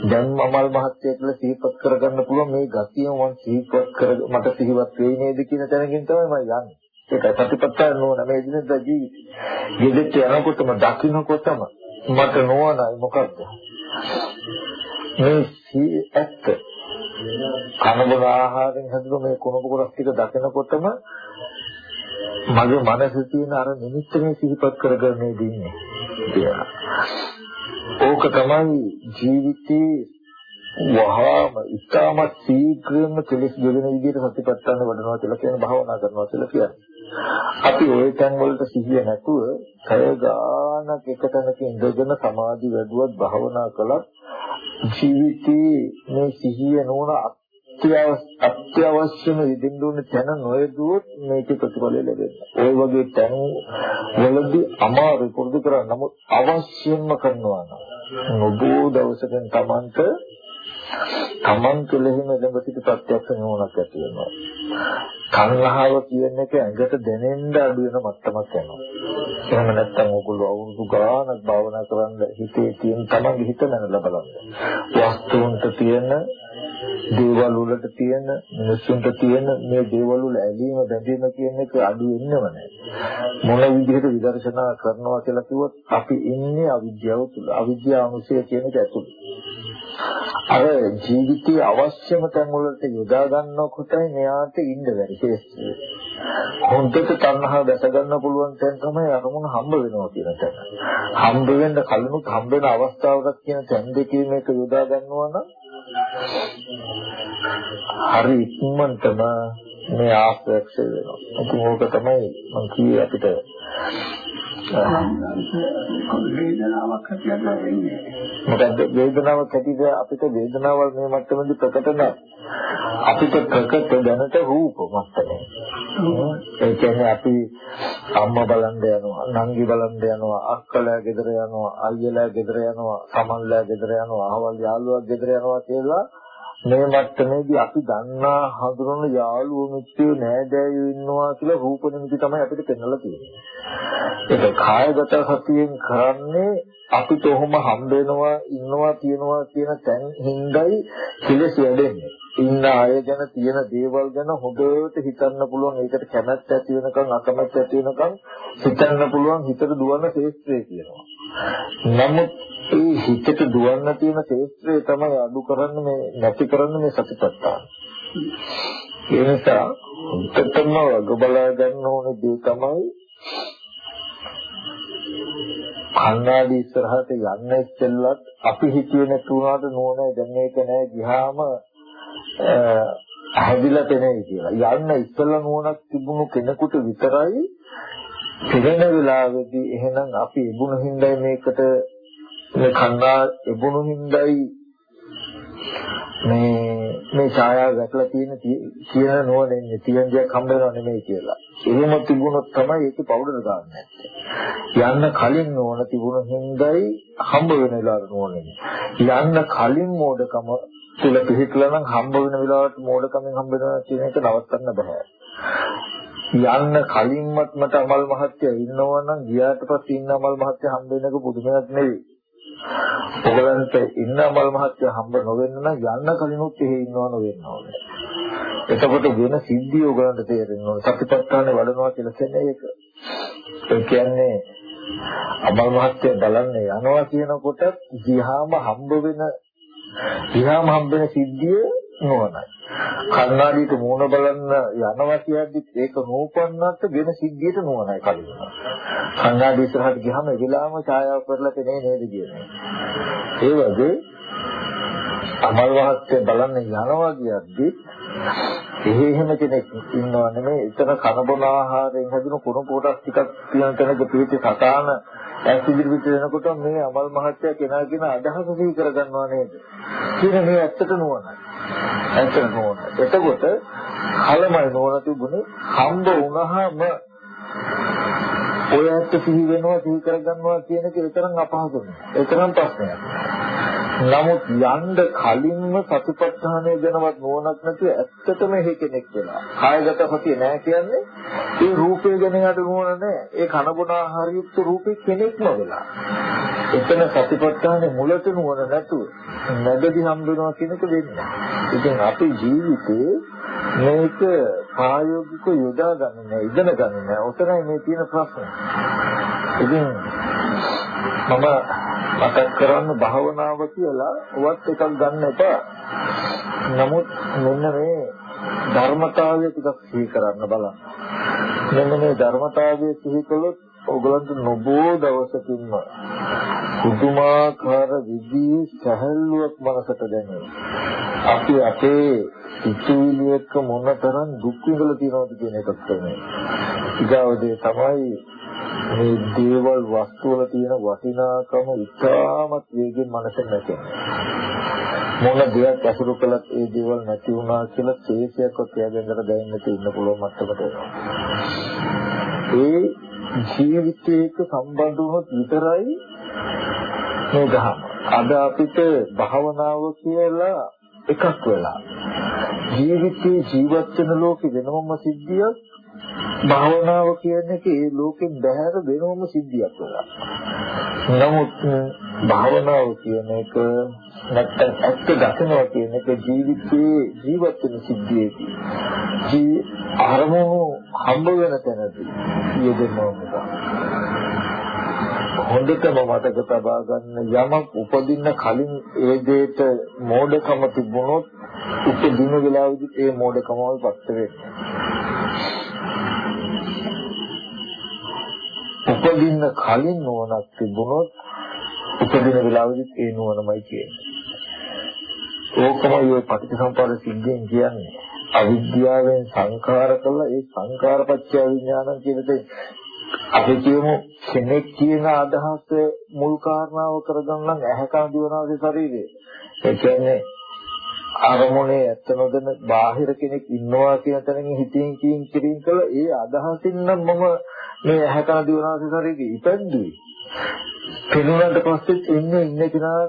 S1: දැන් මමල් මහත්ය කියලා සිහිපත් කරගන්න පුළුවන් මේ ගතිය මම සිහිපත් කර මට සිහිවත් වෙයි නේද කියන තැනකින් තමයි මම යන්නේ. ඒක සතිපට්ඨාන නෝන මේ දිනද ජීවිතය. ජීවිතය යනකොටම දකින්නකොටම මට නෝනයි මොකද්ද? මේ ඇත්ත කන බොන ආහාරයෙන් හැදුණු මේ කුණු පොකොලස් ටික දකිනකොටම මගේ මනසේ තියෙන අර නිමිත්ත මේ සිහිපත් කරගන්නේ දින්නේ කියලා. ඕක තමයි ජීවිතේ වහාම ඉතාමත් ශීඝ්‍රයෙන්ම කෙලෙස් ගෙවෙන විදිහට සතිපට්ඨාන වඩනවා කියලා කියන භාවනා කරනවා කියලා කියන්නේ. අපි ওই තැන් වලට සිහිය නැතුව කය ගානක් එක තැනක ඉඳගෙන සමාධි වැඩුවත් භාවනා කළත් ජීවිතේ මේ සිහිය නෝන අත්‍යවශ්‍යම විදින්න ඕන තැන නොයදුවොත් මේකේ ප්‍රතිඵලය ලැබෙන්නේ. ওই වගේ තැන් වලදී අමාරු පුරුදු කරා නමුත් අවශ්‍යම කරනවා නම් නොබෝ දවසකින් Tamanට Taman කෙලෙහිම ළඟ සිට ප්‍රත්‍යක්ෂ නුවණක් ඇති වෙනවා. සංහාව කියන එක ඇඟට දැනෙන්න අඩු වෙන මට්ටමක් යනවා. එහෙම නැත්නම් ඕගොල්ලෝ අවුරුදු ගානක් භාවනා කරන්න හිතේ තියෙන Tamanගේ හිත නැනලා බලන්න. වස්තුන්ට තියෙන දේවල් වලට තියෙන මිනිස්සුන්ට තියෙන මේ දේවල් වල ඇලීම බැඳීම කියන එක අඩු වෙන්නව නැහැ. මොන විදිහට විදර්ශනා කරනවා කියලා කිව්වොත් අපි ඉන්නේ අවිද්‍යාව තුල. අවිද්‍යාවනුසය කියන එක ඇතුළේ. අර ජීවිතයේ අවශ්‍යම තැන් වලට යොදා ගන්නකොටයි මෙයාට ඉන්න බැරි ශේෂ්ත්‍රය. හොඳට තණ්හා දැස ගන්න පුළුවන් තැන් තමයි අරමුණ හම්බ වෙනවා කියන තැන. හම්බ වෙන්න කලිනුත් හම්බ වෙන අවස්ථාවකට කියන තැන් දෙකේ මේක යොදා ගන්නවා නම් හරි ඉක්මනටම මේ ආශ්‍රයක්ෂ වෙනවා. ඉතින් ඕක තමයි මම කියේ අපිට
S3: වේදනාවක් හැටියට එන්නේ.
S1: මොකද වේදනාවක් හැටියට අපිට වේදනාවල් මේ මට්ටමේදී ප්‍රකට නැහැ. අපිට ප්‍රකට දැනට රූප මට්ටමේ. ඒ කියන්නේ අපි අම්මා බලන්න යනවා, නංගි බලන්න යනවා, අක්කලා ගෙදර යනවා, අයියලා ගෙදර යනවා, සමන්ලා ගෙදර යනවා, අහවල් යාළුවා ගෙදර යනවා කියලා මේ මට්ටමේදී අපි දන්නා හඳුනන යාළුවෝ මිත්‍රයෝ නෑදෑයෝ ඉන්නවා කියලා රූප නිමිති තමයි අපිට පෙන්වලා තියෙන්නේ. ඒක කායගත සතියෙන් කරන්නේ අපිට ඔහොම හම්බ වෙනවා ඉන්නවා තියනවා කියන තැන් හිඳයි කෙලෙස් වැඩෙන්නේ. ඉන්න අය ගැන තියෙන දේවල් ගැන හොඳට හිතන්න පුළුවන් ඒකට කැමැත්ත ඇති වෙනකන් අකමැත්ත ඇති වෙනකන් හිතන්න පුළුවන් හිතට දුවන ශේත්‍රය කියනවා. නමුත් ඒ හිතට දුවන්න තියෙන ශේත්‍රය තමයි අඩු කරන්න මේ නැති කරන්න මේ සතිපට්ඨාන. ඒ නිසා උත්තරම වග බලා ගන්න ඕනේ දේ තමයි කන්නාඩි ඉස්සරහට යන්න ඉස්සෙල්ලත් අපි හිතුවේ නැති වුණාට නෝනේ දැන් මේක නෑ ගියාම හැදිලා තැනේ කියලා. යන්න ඉස්සෙල්ලා නෝනක් තිබුණු කෙනෙකුට විතරයි පිරෙන වෙලාවේදී එහෙනම් අපි ඉබුණු හිඳයි මේකට මේ කන්නා ඉබුණු හිඳයි මේ මේ ඡායාව වැටලා තියෙන කියන නෝනෙන්නේ තියෙන දෙයක් හම්බ වෙනව නෙමෙයි කියලා. එහෙම තිබුණොත් තමයි ඒක පවුඩර ගන්න නැත්තේ. යන්න කලින් නෝන තිබුණ හිඳයි හම්බ වෙන වෙලාවට නෝනෙන්නේ. යන්න කලින් මෝඩකම තුල පිහිටලා නම් හම්බ වෙන වෙලාවට මෝඩකමෙන් හම්බ වෙනවා කියන එක නවත්තන්න බෑ. යන්න කලින්වත් මට අමල් මහත්තයා ඉන්නවා නම් ගියාට පස්සේ ඉන්න අමල් මහත්තයා හම්බ වෙන එක පුදුමයක් නෙවෙයි. ඔයගලන්ට ඉන්න අමල් මහත්තයා හම්බ නොවෙන්න නම් යන්න කලිනුත් එහෙ ඉන්නව නොවෙන්න ඕනේ. එතකොට වෙන සිද්ධිය ඔයගලන්ට තේරෙන්න ඕනේ. සතිපට්ඨානේ වඩනවා කියලා කියන්නේ ඒක. ඒ කියන්නේ අමල් මහත්තයා බලන්න යනවා කියනකොට ගියාම හම්බ වෙන ගියාම හම්බ වෙන සිද්ධිය නොවනයි. කන්නාඩියට මූණ බලන්න යනවා කියද්දිත් ඒක නූපන්නත් වෙන සිද්ධියට නුවණයි කලින්. කන්නාඩි ඉස්සරහට ගියාම ඒ වෙලාවම ඡායාව කරලා තනේ නේද කියන්නේ. ඒ වගේ අමල් වහත්තේ බලන්න යනවා කියද්දිත් එහෙ එහෙම කෙනෙක් ඉන්නව නෙමෙයි එතන කන බොන ආහාරයෙන් හැදුණු කුණු කොටස් ටිකක් තියෙන තැනක පිළිති සතාන ඇස් ඉදිරියට එනකොට මේ අමල් මහත්තයා කෙනාගෙන අදහස සිහි කරගන්නවා නේද? කියන මේ ඇත්තට නුවණයි ඇත්තට නුවණ. එතකොට කලමයි නුවණ තිබුණේ හම්බ වුණාම ඔය ඇත්ත සිහි වෙනවා සිහි කරගන්නවා කියන එක විතරක් අපහසු නෑ. ඒතරම් ප්‍රශ්නයක් නමුත් යන්න කලින්ම සතිපට්ඨානය ගැනවත් නුවණක් නැතුව ඇත්තටම එහෙ කෙනෙක් වෙනවා. කායගත සතිය නැහැ කියන්නේ ඒ රූපය ගැන යට නුවණ නැහැ. ඒ කනබුන ආහාරයුක්ත රූපේ කෙනෙක්ම වෙලා. එතන සතිපට්ඨානේ මුලට නුවණ නැතුව නැගදි හම්බ වෙනවා කියන එක වෙන්නේ. ඉතින් අපේ ජීවිතේ මේක ප්‍රායෝගිකව යොදා ගන්න නෑ ඉගෙන ගන්න නෑ ඔතනයි මේ තියෙන ප්‍රශ්නේ. ඉතින් මම මතක් කරන්න භාවනාව කියලා වත් එකක් ගන්න එපා. නමුත් මෙන්න මේ ධර්මතාවය ටිකක් සිහි කරන්න බලන්න. මෙන්න මේ ධර්මතාවය සිහි කළොත් ඔයගලන්ට නොබෝ දවසකින්ම පුදුමාකාර විදිහේ සැහැල්ලුවක් මනසට දැනෙනවා. අපි අපේ සිතුවිලි එක්ක මොනතරම් දුක් විඳලා තියෙනවද කියන එකත් තමයි. ඊගාවදී තමයි මේ දේවල් වස්තු වල තියෙන වටිනාකම ඉතාමත් වේගෙන් මනසෙන් නැගෙනවා. මොන දෙයක් අසුරු කළත් ඒ දේවල් නැති වුණා කියලා තේසයක්වත් එයාගෙන්දට දැනෙන්නට ඉන්න පුළුවන් මට්ටමට එනවා. ඒ ජීවිතයක සම්බන්ධ වුණොත් විතරයි මේ ගහම. අද අපිට භාවනාව කියලා එකක් වෙලා ජීවිතේ ජීවත් වෙන ලෝකෙ වෙනමම සිද්ධියක් භාවනාව කියන්නේ ඒ ලෝකෙන් බැහැර වෙනම සිද්ධියක් වෙලා. නමුත් භාවනාව කියන එක නැත්තම් ඇත්ත දකිනවා කියන එක ජීවිතයේ ජීවත් වෙන සිද්ධියකි. ජී අරමුණු හම්බ වෙන තැනදී යෙදෙනවා හොඳටම මතක තබා ගන්න යමක් උපදින්න කලින් ඒ දෙයට මෝඩකම තිබුණොත් උපදින වෙලාවෙදි ඒ මෝඩකමවල් පස්ස වෙන්නේ. උපදින්න කලින් නුවණක් තිබුණොත් උපදින වෙලාවෙදිත් ඒ නුවණමයි කියන්නේ. ඕකමයි ඔය පටිච්චසමුප්පාද සිද්ධියෙන් කියන්නේ. අවිද්‍යාවෙන් සංඛාර කළා ඒ සංඛාරපච්චය විඥානං කියන දේ අපි කියමු කෙනෙක් කියන අදහස මුල් කාරණාව කරගන්න නම් ඇහැ කන දිවනාවේ ශරීරය. ඒ කියන්නේ අරමුණේ ඇත්ත නොදැන බාහිර කෙනෙක් ඉන්නවා කියන තැනින් හිතින් කියින් කිරින් කළ ඒ අදහසින් නම් මම මේ ඇහැකන දිවනාස ශරීරෙ ඉපැද්දුවේ පිරුණාට පස්සෙත් ඉන්නේ ඉන්න කෙනා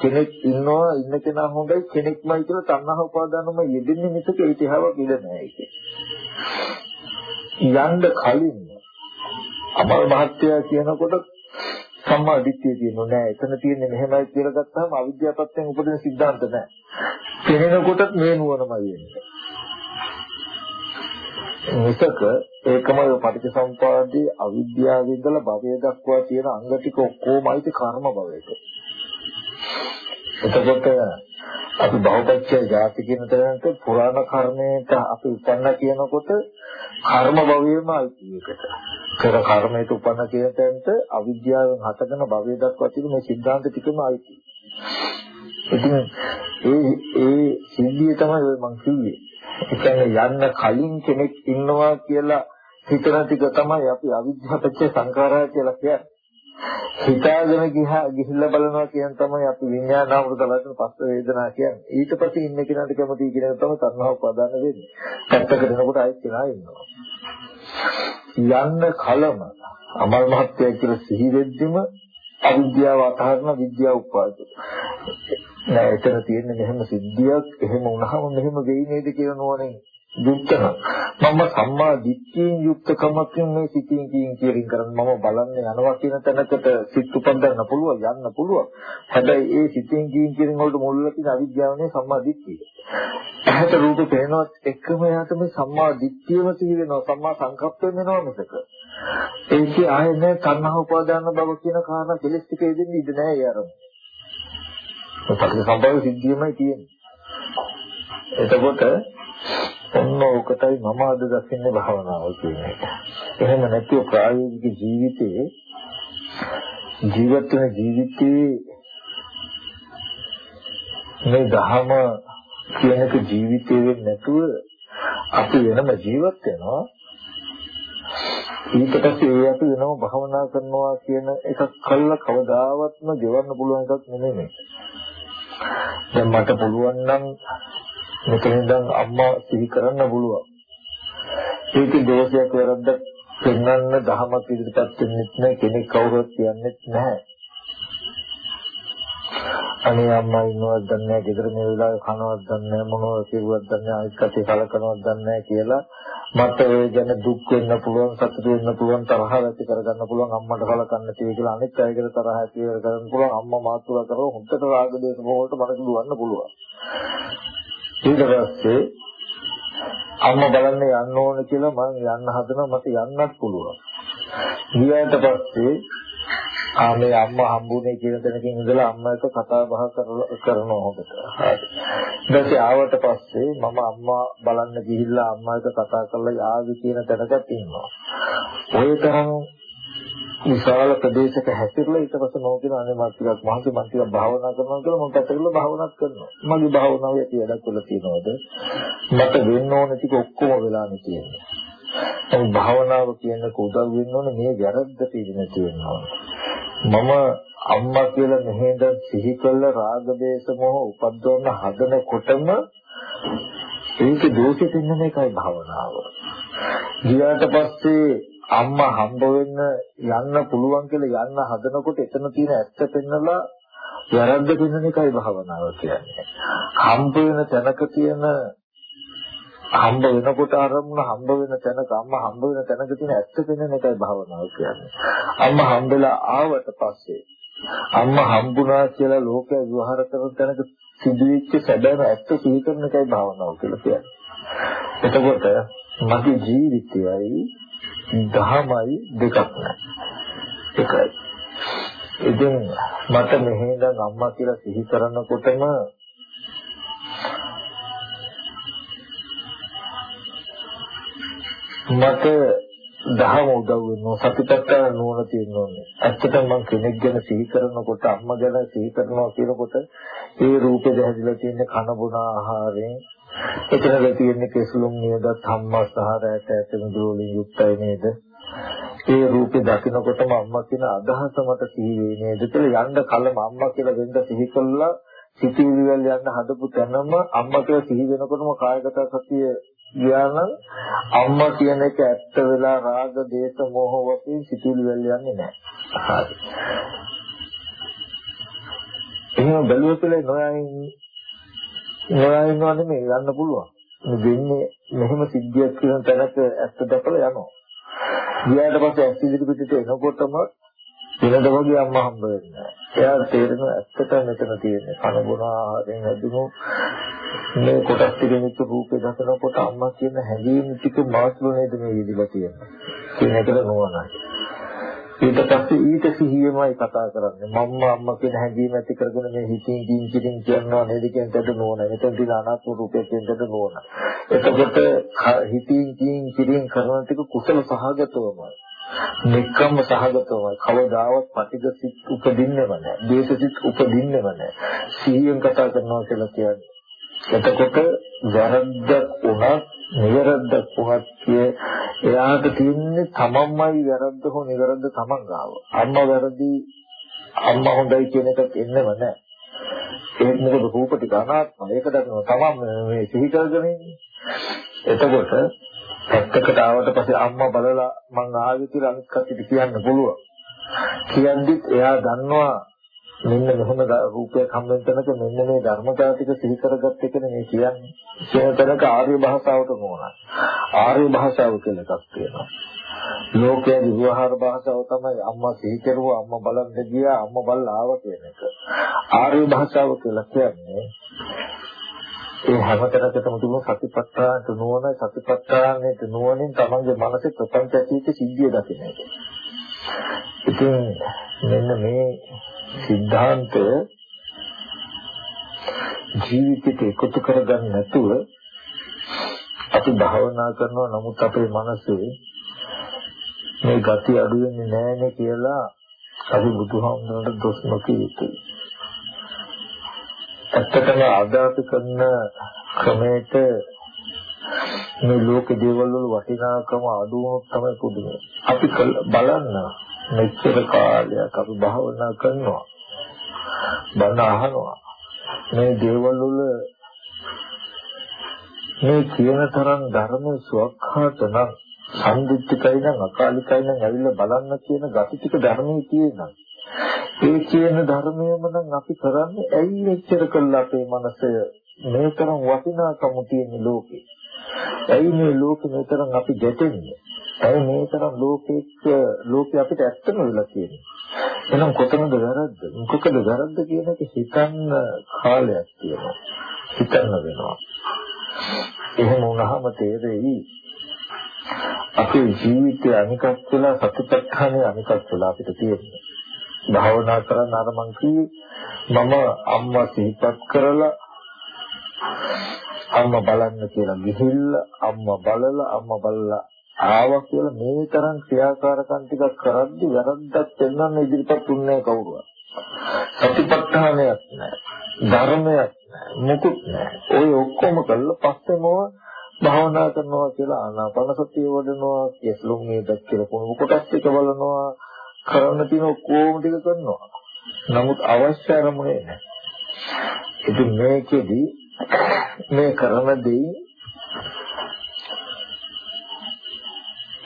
S1: කෙනෙක් ඉන්නවා ඉන්න කෙනා හොඳයි කෙනෙක්මයි කියලා තණ්හා උපාදානම යෙදෙන්නේ මිසක ඉතිහාව බිඳ නැහැ ඒක. යන්න කලින් අමර මහත්තයා කියනකොට සම්මා දිට්ඨිය කියන්නේ නෑ එතන තියෙන්නේ මෙහෙමයි කියලා ගත්තාම අවිද්‍යාව පත්තෙන් උපදින සිද්ධාන්ත නෑ. කෙනෙකුටත් මේ නුවණමයි එන්නේ. මිසක ඒකමයි පටිච්චසමුපාදයේ අවිද්‍යාවේ ඉඳලා භවය දක්වා තියෙන අංග ටික ඔක්කොමයි කර්ම භවයට. එතකොට අපි භවපච්චය ජාති කියන තැනට පුරාණ කර්මයට අපි උපන්න කියනකොට කර්ම භවයේම අයිතියකට. කර කර්මයට උපන්න කියන තැනට අවිද්‍යාවෙන් හටගෙන භවය දක්වා තියෙන මේ සිද්ධාන්ත ටිකම අයිතියි. ඉතින් ඒ ඒ සිද්ධිය තමයි මම කිව්වේ. ඒ කියන්නේ යන්න කලින් කෙනෙක් ඉන්නවා කියලා හිතන ටික තමයි අපි අවිද්‍යාවපච්ච සංඛාරය කියලා කියන්නේ. හිතාගෙන ගිහා ගිහිල්ලා බලනවා කියන තමයි අපි විඤ්ඤාණාමෘත ලක්ෂණ පස්ස වේදනා කියන්නේ. ඊට පස්සේ ඉන්න කෙනාට කැමති කියන එක තමයි තණ්හාව ප්‍රදාන වෙන්නේ. පැත්තකට එනකොට ආයෙත් කෙනා ඉන්නවා. යන්න කලම අමල් මහත්ය කියලා සිහි වෙද්දිම අවිද්‍යාව අතහරන විද්‍යාව උපාද. නෑ එතන තියෙන්නේ මෙහෙම සිද්ධියක් එහෙම වුණාම මෙහෙම වෙයි නේද කියලා නෝනේ. යුක්තන මම සම්මා දිට්ඨියෙන් යුක්තකමකින් මේ සිතින් කියින් කියරින් කරන්නේ මම බලන්නේ යනවා කියන තැනකට සිත් උපදින්න පුළුවන් යන්න පුළුවන්. හැබැයි ඒ සිතින් කියින් කියරින් වලට මුල්ල තියෙන අවිද්‍යාවනේ සම්මා දිට්ඨිය. ඇහැට රූප පේනවත් එක්කම යාට මේ සම්මා දිට්ඨියම සිහි වෙනවා. සම්මා සංකප්ප වෙනවා මිසක ඒකේ ආයේ නෑ තණ්හා උපාදාන බව කියන කාරණා කෙලස් ටික ඉදෙන්නේ ඉඳ නෑ ඒ අරමුණ පටිච්චසමුප්පාද සිද්ධියමයි තියෙන්නේ. එතකොට ඔන්න ඕකටයි මම අද දකින්නේ භාවනාව කියන එක. එහෙම නැතිව ප්‍රායෝගික ජීවිතයේ ජීවත් වෙන ජීවිතයේ මේ ධහම කියන එක ජීවිතේ වෙන්නේ නැතුව අපි වෙනම ජීවත් වෙනවා ඊට පස්සේ ඒ අපි වෙනම භවනා කරනවා කියන එකක් කළා කවදාවත්ම ගෙවන්න පුළුවන් එකක් නෙමෙයි දැන් මට පුළුවන් නම් මෙතන ඉඳන් අම්මා සිහි කරන්න පුළුවන්. ඒකේ දෝෂයක් වැරද්දක් පෙන්වන්න දහමක් ඉදිරිපත් වෙන්නෙත් නැහැ කෙනෙක් කවුරුත් කියන්නෙත් නැහැ. අනේ අම්මා ඉන්නවද දන්නේ නැහැ, ගෙදර මේ වෙලාවේ කනවද දන්නේ නැහැ, මොනවද කිව්වද දන්නේ නැහැ, අනිත් කටේ කලකනවද දන්නේ නැහැ කියලා මට ඒ ගැන දුක් වෙන්න පුළුවන්, සතුට වෙන්න පුළුවන්, තරහ ඇති කරගන්න පුළුවන්, අම්මට කලකන්න තියෙයි කියලා අනිත් අයකට තරහ ඇති කරගන්න පුළුවන්, අම්මා මාතුලා කරව හොඳට රාග දේශ මොහොත මනස දුවන්න පුළුවන්. ඊට පස්සේ අම්මා බලන්න යන්න ඕන කියලා මම යන්න හදනවා මට යන්නත් පුළුවන්. ගියාට පස්සේ ආ මේ අම්මා හම්බුනේ කියන තැනකින් ඉඳලා අම්මා එක්ක කතා බහ කරනවා හොඳට. හරි. ඊට ආවට පස්සේ මම අම්මා බලන්න ගිහිල්ලා අම්මා එක්ක කතා කරලා ආවි කියන තැනකට ඉන්නවා. ওই තරම් විශාල ප්‍රදේශයක හැසිරලා ඊට පස්සේ මම කියන අනේ මම ටිකක් මහන්සි මම ටිකක් භාවනා කරනවා කියලා මම පැත්තකට භාවනාත් කරනවා. මගේ භාවනාව යටි වැඩක් වල තියනවාද? මට වෙන්න ඕන ටික ඔක්කොම වෙලානේ තියෙන්නේ. ඒ භාවනාව කියන්නේ උදව් වෙන්න ඕනේ මේ වැරද්ද පිළිගෙන තියෙනවා. මම අම්මා කියලා මෙහෙඳ සිහි කළ රාග දේශ මොහ උපද්දවන්න හදනකොටම ඒක දෝෂෙ දෙන්න එකයි භාවනාව. ගියාට පස්සේ අම්මා හම්බ වෙන්න යන්න පුළුවන් කියලා යන්න හදනකොට එතන තියෙන ඇත්ත පෙන්නලා වැරද්ද පෙන්වන එකයි භාවනාව කියන්නේ. හම්බ වෙන තැනක තියෙන හම්බ වෙනකොට අරමුණ හම්බ වෙන තැනක අම්මා හම්බ වෙන තැනක තියෙන ඇත්ත පෙනෙන එකයි භාවනාව කියන්නේ. අම්මා හම්බෙලා ආවට පස්සේ අම්මා හම්බුණා කියලා ලෝකය විවහාර කරන තැනක සිදුවෙච්ච සැබෑම ඇත්ත සිහි කරන එකයි භාවනාව කියලා කියන්නේ. එතකොට මගේ ජීවිතයයි දහමයි දෙකක් නෑ. එකයි. ඉතින් මට මෙහෙඳන් අම්මා කියලා සිහි කරනකොටම මට දහම උදව් වෙනවා. සතිපට්ඨාන නුවණ තියෙනෝනේ ඇත්තටම මම කෙනෙක් ගැන සිහි කරනකොට අම්මා ගැන සිහි කරනවා කියනකොට ඒ රූපේ දැහැදිලා තියෙන කන බොන ආහාරයෙන් එතනද තියෙන කෙසලුම් නේද ධම්මසහරයට ඇත මිදුලින් යුක්තයි නේද? ඒ රූපේ දකිනකොටම අම්මා කියන අදහස මට සිහි වෙන්නේ නේද කියලා යන්න කලම අම්මා කියලා වෙන්න සිහි කළා. සිතිවිලි වල යන්න හදපු තැනම අම්මා කියලා සිහි වෙනකොටම කායගත සතිය ගියානම් අම්මා කියන එක ඇත්ත වෙලා රාග දේශ මොහ වශයෙන් සිතුවිලි වල යන්නේ නැහැ. හරි. එහෙනම් බැලුවොත් නොයන් නොයන් ඉන්නවා නෙමෙයි යන්න පුළුවන්. මේ වෙන්නේ මෙහෙම සිද්ධියක් කියන තැනක ඇත්ත දැකලා යනවා. ගියාට පස්සේ ඇස් ඉදිරි පිටට එනකොටම වෙනද වගේ අම්මා හම්බ වෙන්නේ. එයා තේරෙන ඇත්තට මෙතන තියෙන්නේ කන බොන ආහාරයෙන් හැදුණු මේ කොටස් ටිකෙනිච්ච රූපේ දකිනකොට අම්මා කියන හැඟීම් ටික මාස්ලු නේද මේ විදිහට තියෙන්නේ. කියන එකට නෝනයි. ඊට පස්සේ ඊට සිහියමයි කතා කරන්නේ. මම්ම අම්මා කියන හැඟීම ඇති කරගෙන මේ හිතින් කින් කින් කියනවා නේද කියන තැනට නෝන. එතන තියෙන අනාත්ම රූපය කියන තැනට නෝන. එතකොට හිතින් කින් කින් කරන ටික කුසල සහගතවමයි. නික්කම්ම සහගතවයි කවදාවත් පටිගසිත උපදින්නේම නැහැ. දේශසිත උපදින්නේම නැහැ. සිහියෙන් කතා කරනවා කියලා කියන්නේ. එතකොට වැරද්දක් වුණත් නිවැරද්දක් වුණත් කිය එයාට තියෙන්නේ තමන්මයි වැරද්ද හෝ නිවැරද්ද තමන් ගාව. අම්මා වැරදි අම්මා හොඳයි කියන එකත් එන්නේම නැහැ. ඒක මොකද රූප ටික අනාත්මයි. ඒක දකිනවා තමන් මේ සිහි කරගෙන ඉන්නේ. එතකොට පැත්තකට ආවට පස්සේ අම්මා බලලා මං ආවේ කියලා අනිත් කට්ටියට කියන්න පුළුවන්. කියද්දිත් එයා දන්නවා මෙන්න මෙහෙම රූපයක් හම්බෙන්න තැනක මෙන්න මේ ධර්මතාව ටික සිහි කරගත්ත එකනේ මේ කියන්නේ. කියන තැනක ආර්ය භාෂාවට නෝනයි. ආර්ය භාෂාව කියලා එකක් තියෙනවා. ලෝකයේ විවහාර භාෂාව තමයි අම්මා සිහි කරුවා අම්මා බලන්න ගියා අම්මා බලලා ආව කියන එක. ආර්ය භාෂාව කියලා කියන්නේ ඒ හැමතැනකටම තිබුණ සතිපට්ඨාන නුවණ සතිපට්ඨානයේ නුවණින් තමන්ගේ මනසේ ප්‍රපංච ඇතිවෙච්ච සිද්ධිය දකින එක. ඉතින් මෙන්න මේ සිද්ධාන්තය ජීවිතයට එකතු කරගන්න නැතුව අපි භාවනා කරනවා නමුත් අපේ මනසේ මේ gati අඩු වෙන්නේ නැහැනේ කියලා අපි බුදුහාමුදුරන්ට දොස් නොකිය යුතුයි. ඇත්තටම අද අපි කරන ක්‍රමයට මේ ලෝක දේවල් වල වටිනාකම අඩු වුණොත් තමයි පුදුමයි. අපි බලන්න මෙච්චර කාලයක් අපි භාවනා කරනවා. බණ අහනවා. මේ දේවල් වල මේ කියන තරම් ධර්ම සුවක්ඛාත නම් සම්දිත්තිකයි නම් අකාලිකයි නම් ඇවිල්ලා බලන්න කියන gati ටික ධර්මයේ තියෙනවා. ඒ කියන ධර්මයම නම් අපි කරන්නේ ඇයි මෙච්චර කළා අපේ මනසය මේ තරම් වටිනාකම තියෙන ලෝකේ. ඇයි මේ ලෝකෙ මේ තරම් අපි ගැටෙන්නේ? ඇයි මේ තරම් ලෝකෙක ලෝකෙ අපිට ඇත්තම වෙලා තියෙන්නේ? එහෙනම් කොතනද වැරද්ද? මොකකද වැරද්ද කියන එක හිතන්න කාලයක් තියෙනවා. හිතන්න වෙනවා. එහෙම වුණාම තේරෙයි අපේ ජීවිතය අනිකක් වෙලා සතිපට්ඨානය අනිකක් වෙලා අපිට තියෙන්නේ. භාවනා කරන්න අර මං කිව්වේ මම අම්මා සිහිපත් කරලා අම්මා බලන්න කියලා ගිහිල්ලා අම්මා බලලා අම්මා බලලා ආවා කියලා මේ තරම් ක්‍රියාකාරකම් ටිකක් කරද්දි වැරද්දක් පෙන්වන්න ඉදිරිපත් උන්නේ කවුරුවත්. සතිපට්ඨානයක් නැහැ. ධර්මයක් නැහැ. මුකුත් නැහැ. ඔය ඔක්කොම කළා පස්සේ මොව භාවනා කරනවා කියලා ආනාපාන සතිය වඩනවා, කෙස්ලොම් මේකත් කියලා කොහොම කොටස් ටික බලනවා, කරන්න තියෙන ඔක්කොම ටික කරනවා. නමුත් අවශ්‍ය අරමුණේ නැහැ. ඉතින් මේකෙදි මේ කරන දේ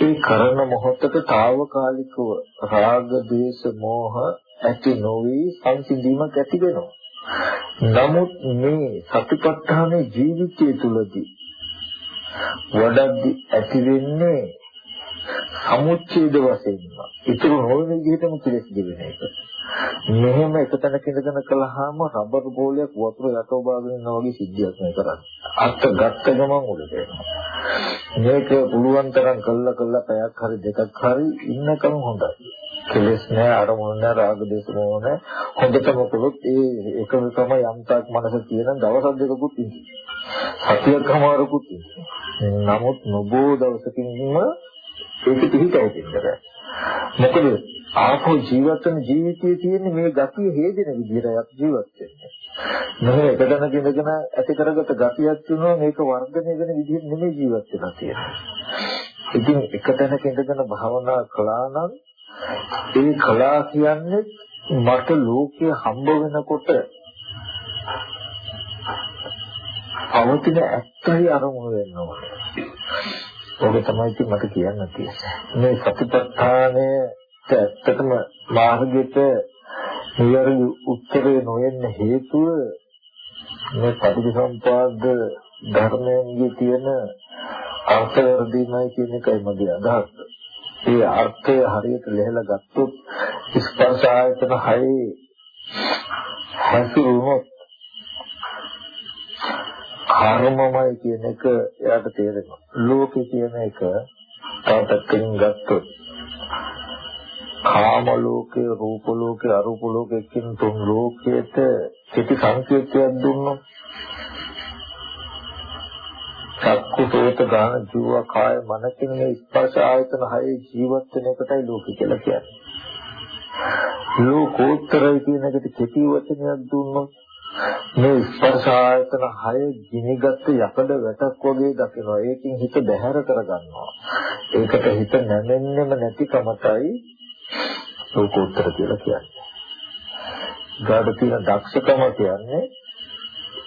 S1: ඒ කරන මොහොතක తాවකාලිකව රාග දේශ මොහ ඇති නොවි සංසිඳීමක් ඇති වෙනවා. නමුත් මේ සතිපට්ඨාන ජීවිතය තුළදී වඩද්දි ඇති වෙන්නේ සමුච්ඡේද වශයෙන්. ඉතුරු නොවන විදිහටම පිළිස් දෙවෙන එක. මෙහෙම එක තැනක ඉඳගෙන කළාම රබර් බෝලයක් වතුර යට ඔබාගෙන ඉන්නා වගේ සිද්ධියක් නේ කරන්නේ. අත් ගත්ත ගමන් උඩට එනවා. මේක පුළුවන් තරම් කළා කළා පැයක් හරි දෙකක් හරි ඉන්නකම් හොඳයි. කෙලස් නෑ අරමුණ නෑ රාග දේශ මොහ නෑ හොඳටම කළොත් ඒ එකම තමයි යම්තාක් මනස තියෙන දවස් දෙකකුත් ඉන්නේ. සතියකමාරකුත් ඉන්නේ. නමුත් නොබෝ දවසකින්ම ඒක පිළිතව දෙන්න මොකද ආපෝ ජීවත් වෙන ජීවිතයේ තියෙන මේ ගතිය හේදෙන විදිහට ජීවත් වෙන්නේ. මේ එකදැනක ඉඳගෙන ඇති කරගත ගතියක් තුනෝ මේක වර්ධනය වෙන විදිහට නෙමෙයි ජීවත් වෙලා තියෙන්නේ. ඉතින් එකතැනක ඉඳගෙන භාවනා කළා නම් ඒ කලා කියන්නේ මට ලෝකය හම්බ වෙනකොට පවතින ඇත්තයි අරමුණු වෙන්න ඕනේ. ඔබ තමයි ඉතින් මට කියන්න තියෙන්නේ. මේ සතිපට්ඨානයට ඇත්තටම මාර්ගයට නිවැරදි උත්තරේ නොවෙන්න හේතුව මේ පටිච්චසමුපාද ධර්මයේ තියෙන අර්ථ වර්ධීමයි කියන එකයි මගේ අදහස. ඒ අර්ථය හරියට ලෙහලා ගත්තොත් ස්පර්ශ ආයතන හයේ හැසිරුණොත් කර්මමයි කියන එක එයාට තේරෙනවා. ලෝකේ කියන එක තවටකින් ගත්තොත් කාම ලෝකේ, රූප ලෝකේ, අරූප ලෝකේ කියන තුන් ලෝකයට කෙටි සංකේතයක් දුන්නොත් චක්කු සෝත ගාන ජීව කාය මන කියන මේ ස්පර්ශ ආයතන හයේ ජීවත් වෙන එකටයි ලෝක කියලා කියන්නේ. ලෝකෝත්තරයි කියන එකට කෙටි වචනයක් දුන්නොත් මේ ස්පර්ශ ආයතන හය ගිනිගත් යකඩ වැටක් වගේ දකිනවා. ඒකෙන් හිත බැහැර කරගන්නවා. ඒකට හිත නැමෙන්නෙම නැතිකමතයි ලෝකෝත්තර කියලා කියන්නේ. ගාඩ තියෙන දක්ෂකම කියන්නේ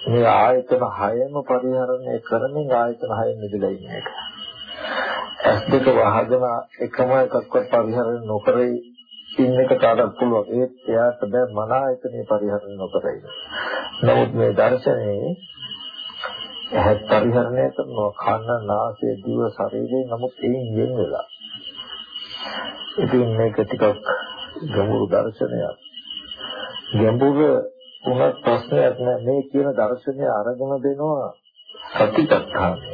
S1: මේ ආයතන හයම පරිහරණය කරමින් ආයතන හයෙන් මිදලා ඉන්න එක. ඇස් දෙක වහගෙන එකම එකක්වත් පරිහරණය නොකරයි ඉන්න එක කාටත් පුළුවන්. ඒත් එයාට බෑ මන ආයතනේ පරිහරණය නොකරයි. නමුත් මේ දර්ශනේ ඇහත් පරිහරණය කරනවා කන නාසය දිව ශරීරය නමුත් එයින් වෙන වෙලා. ඉතින් මේක ටිකක් ගැඹුරු දර්ශනයක්. ගැඹුරු උනත් ප්‍රශ්නයක් නෑ මේ කියන දර්ශනය අරගෙන දෙනවා සතිපට්ඨානය.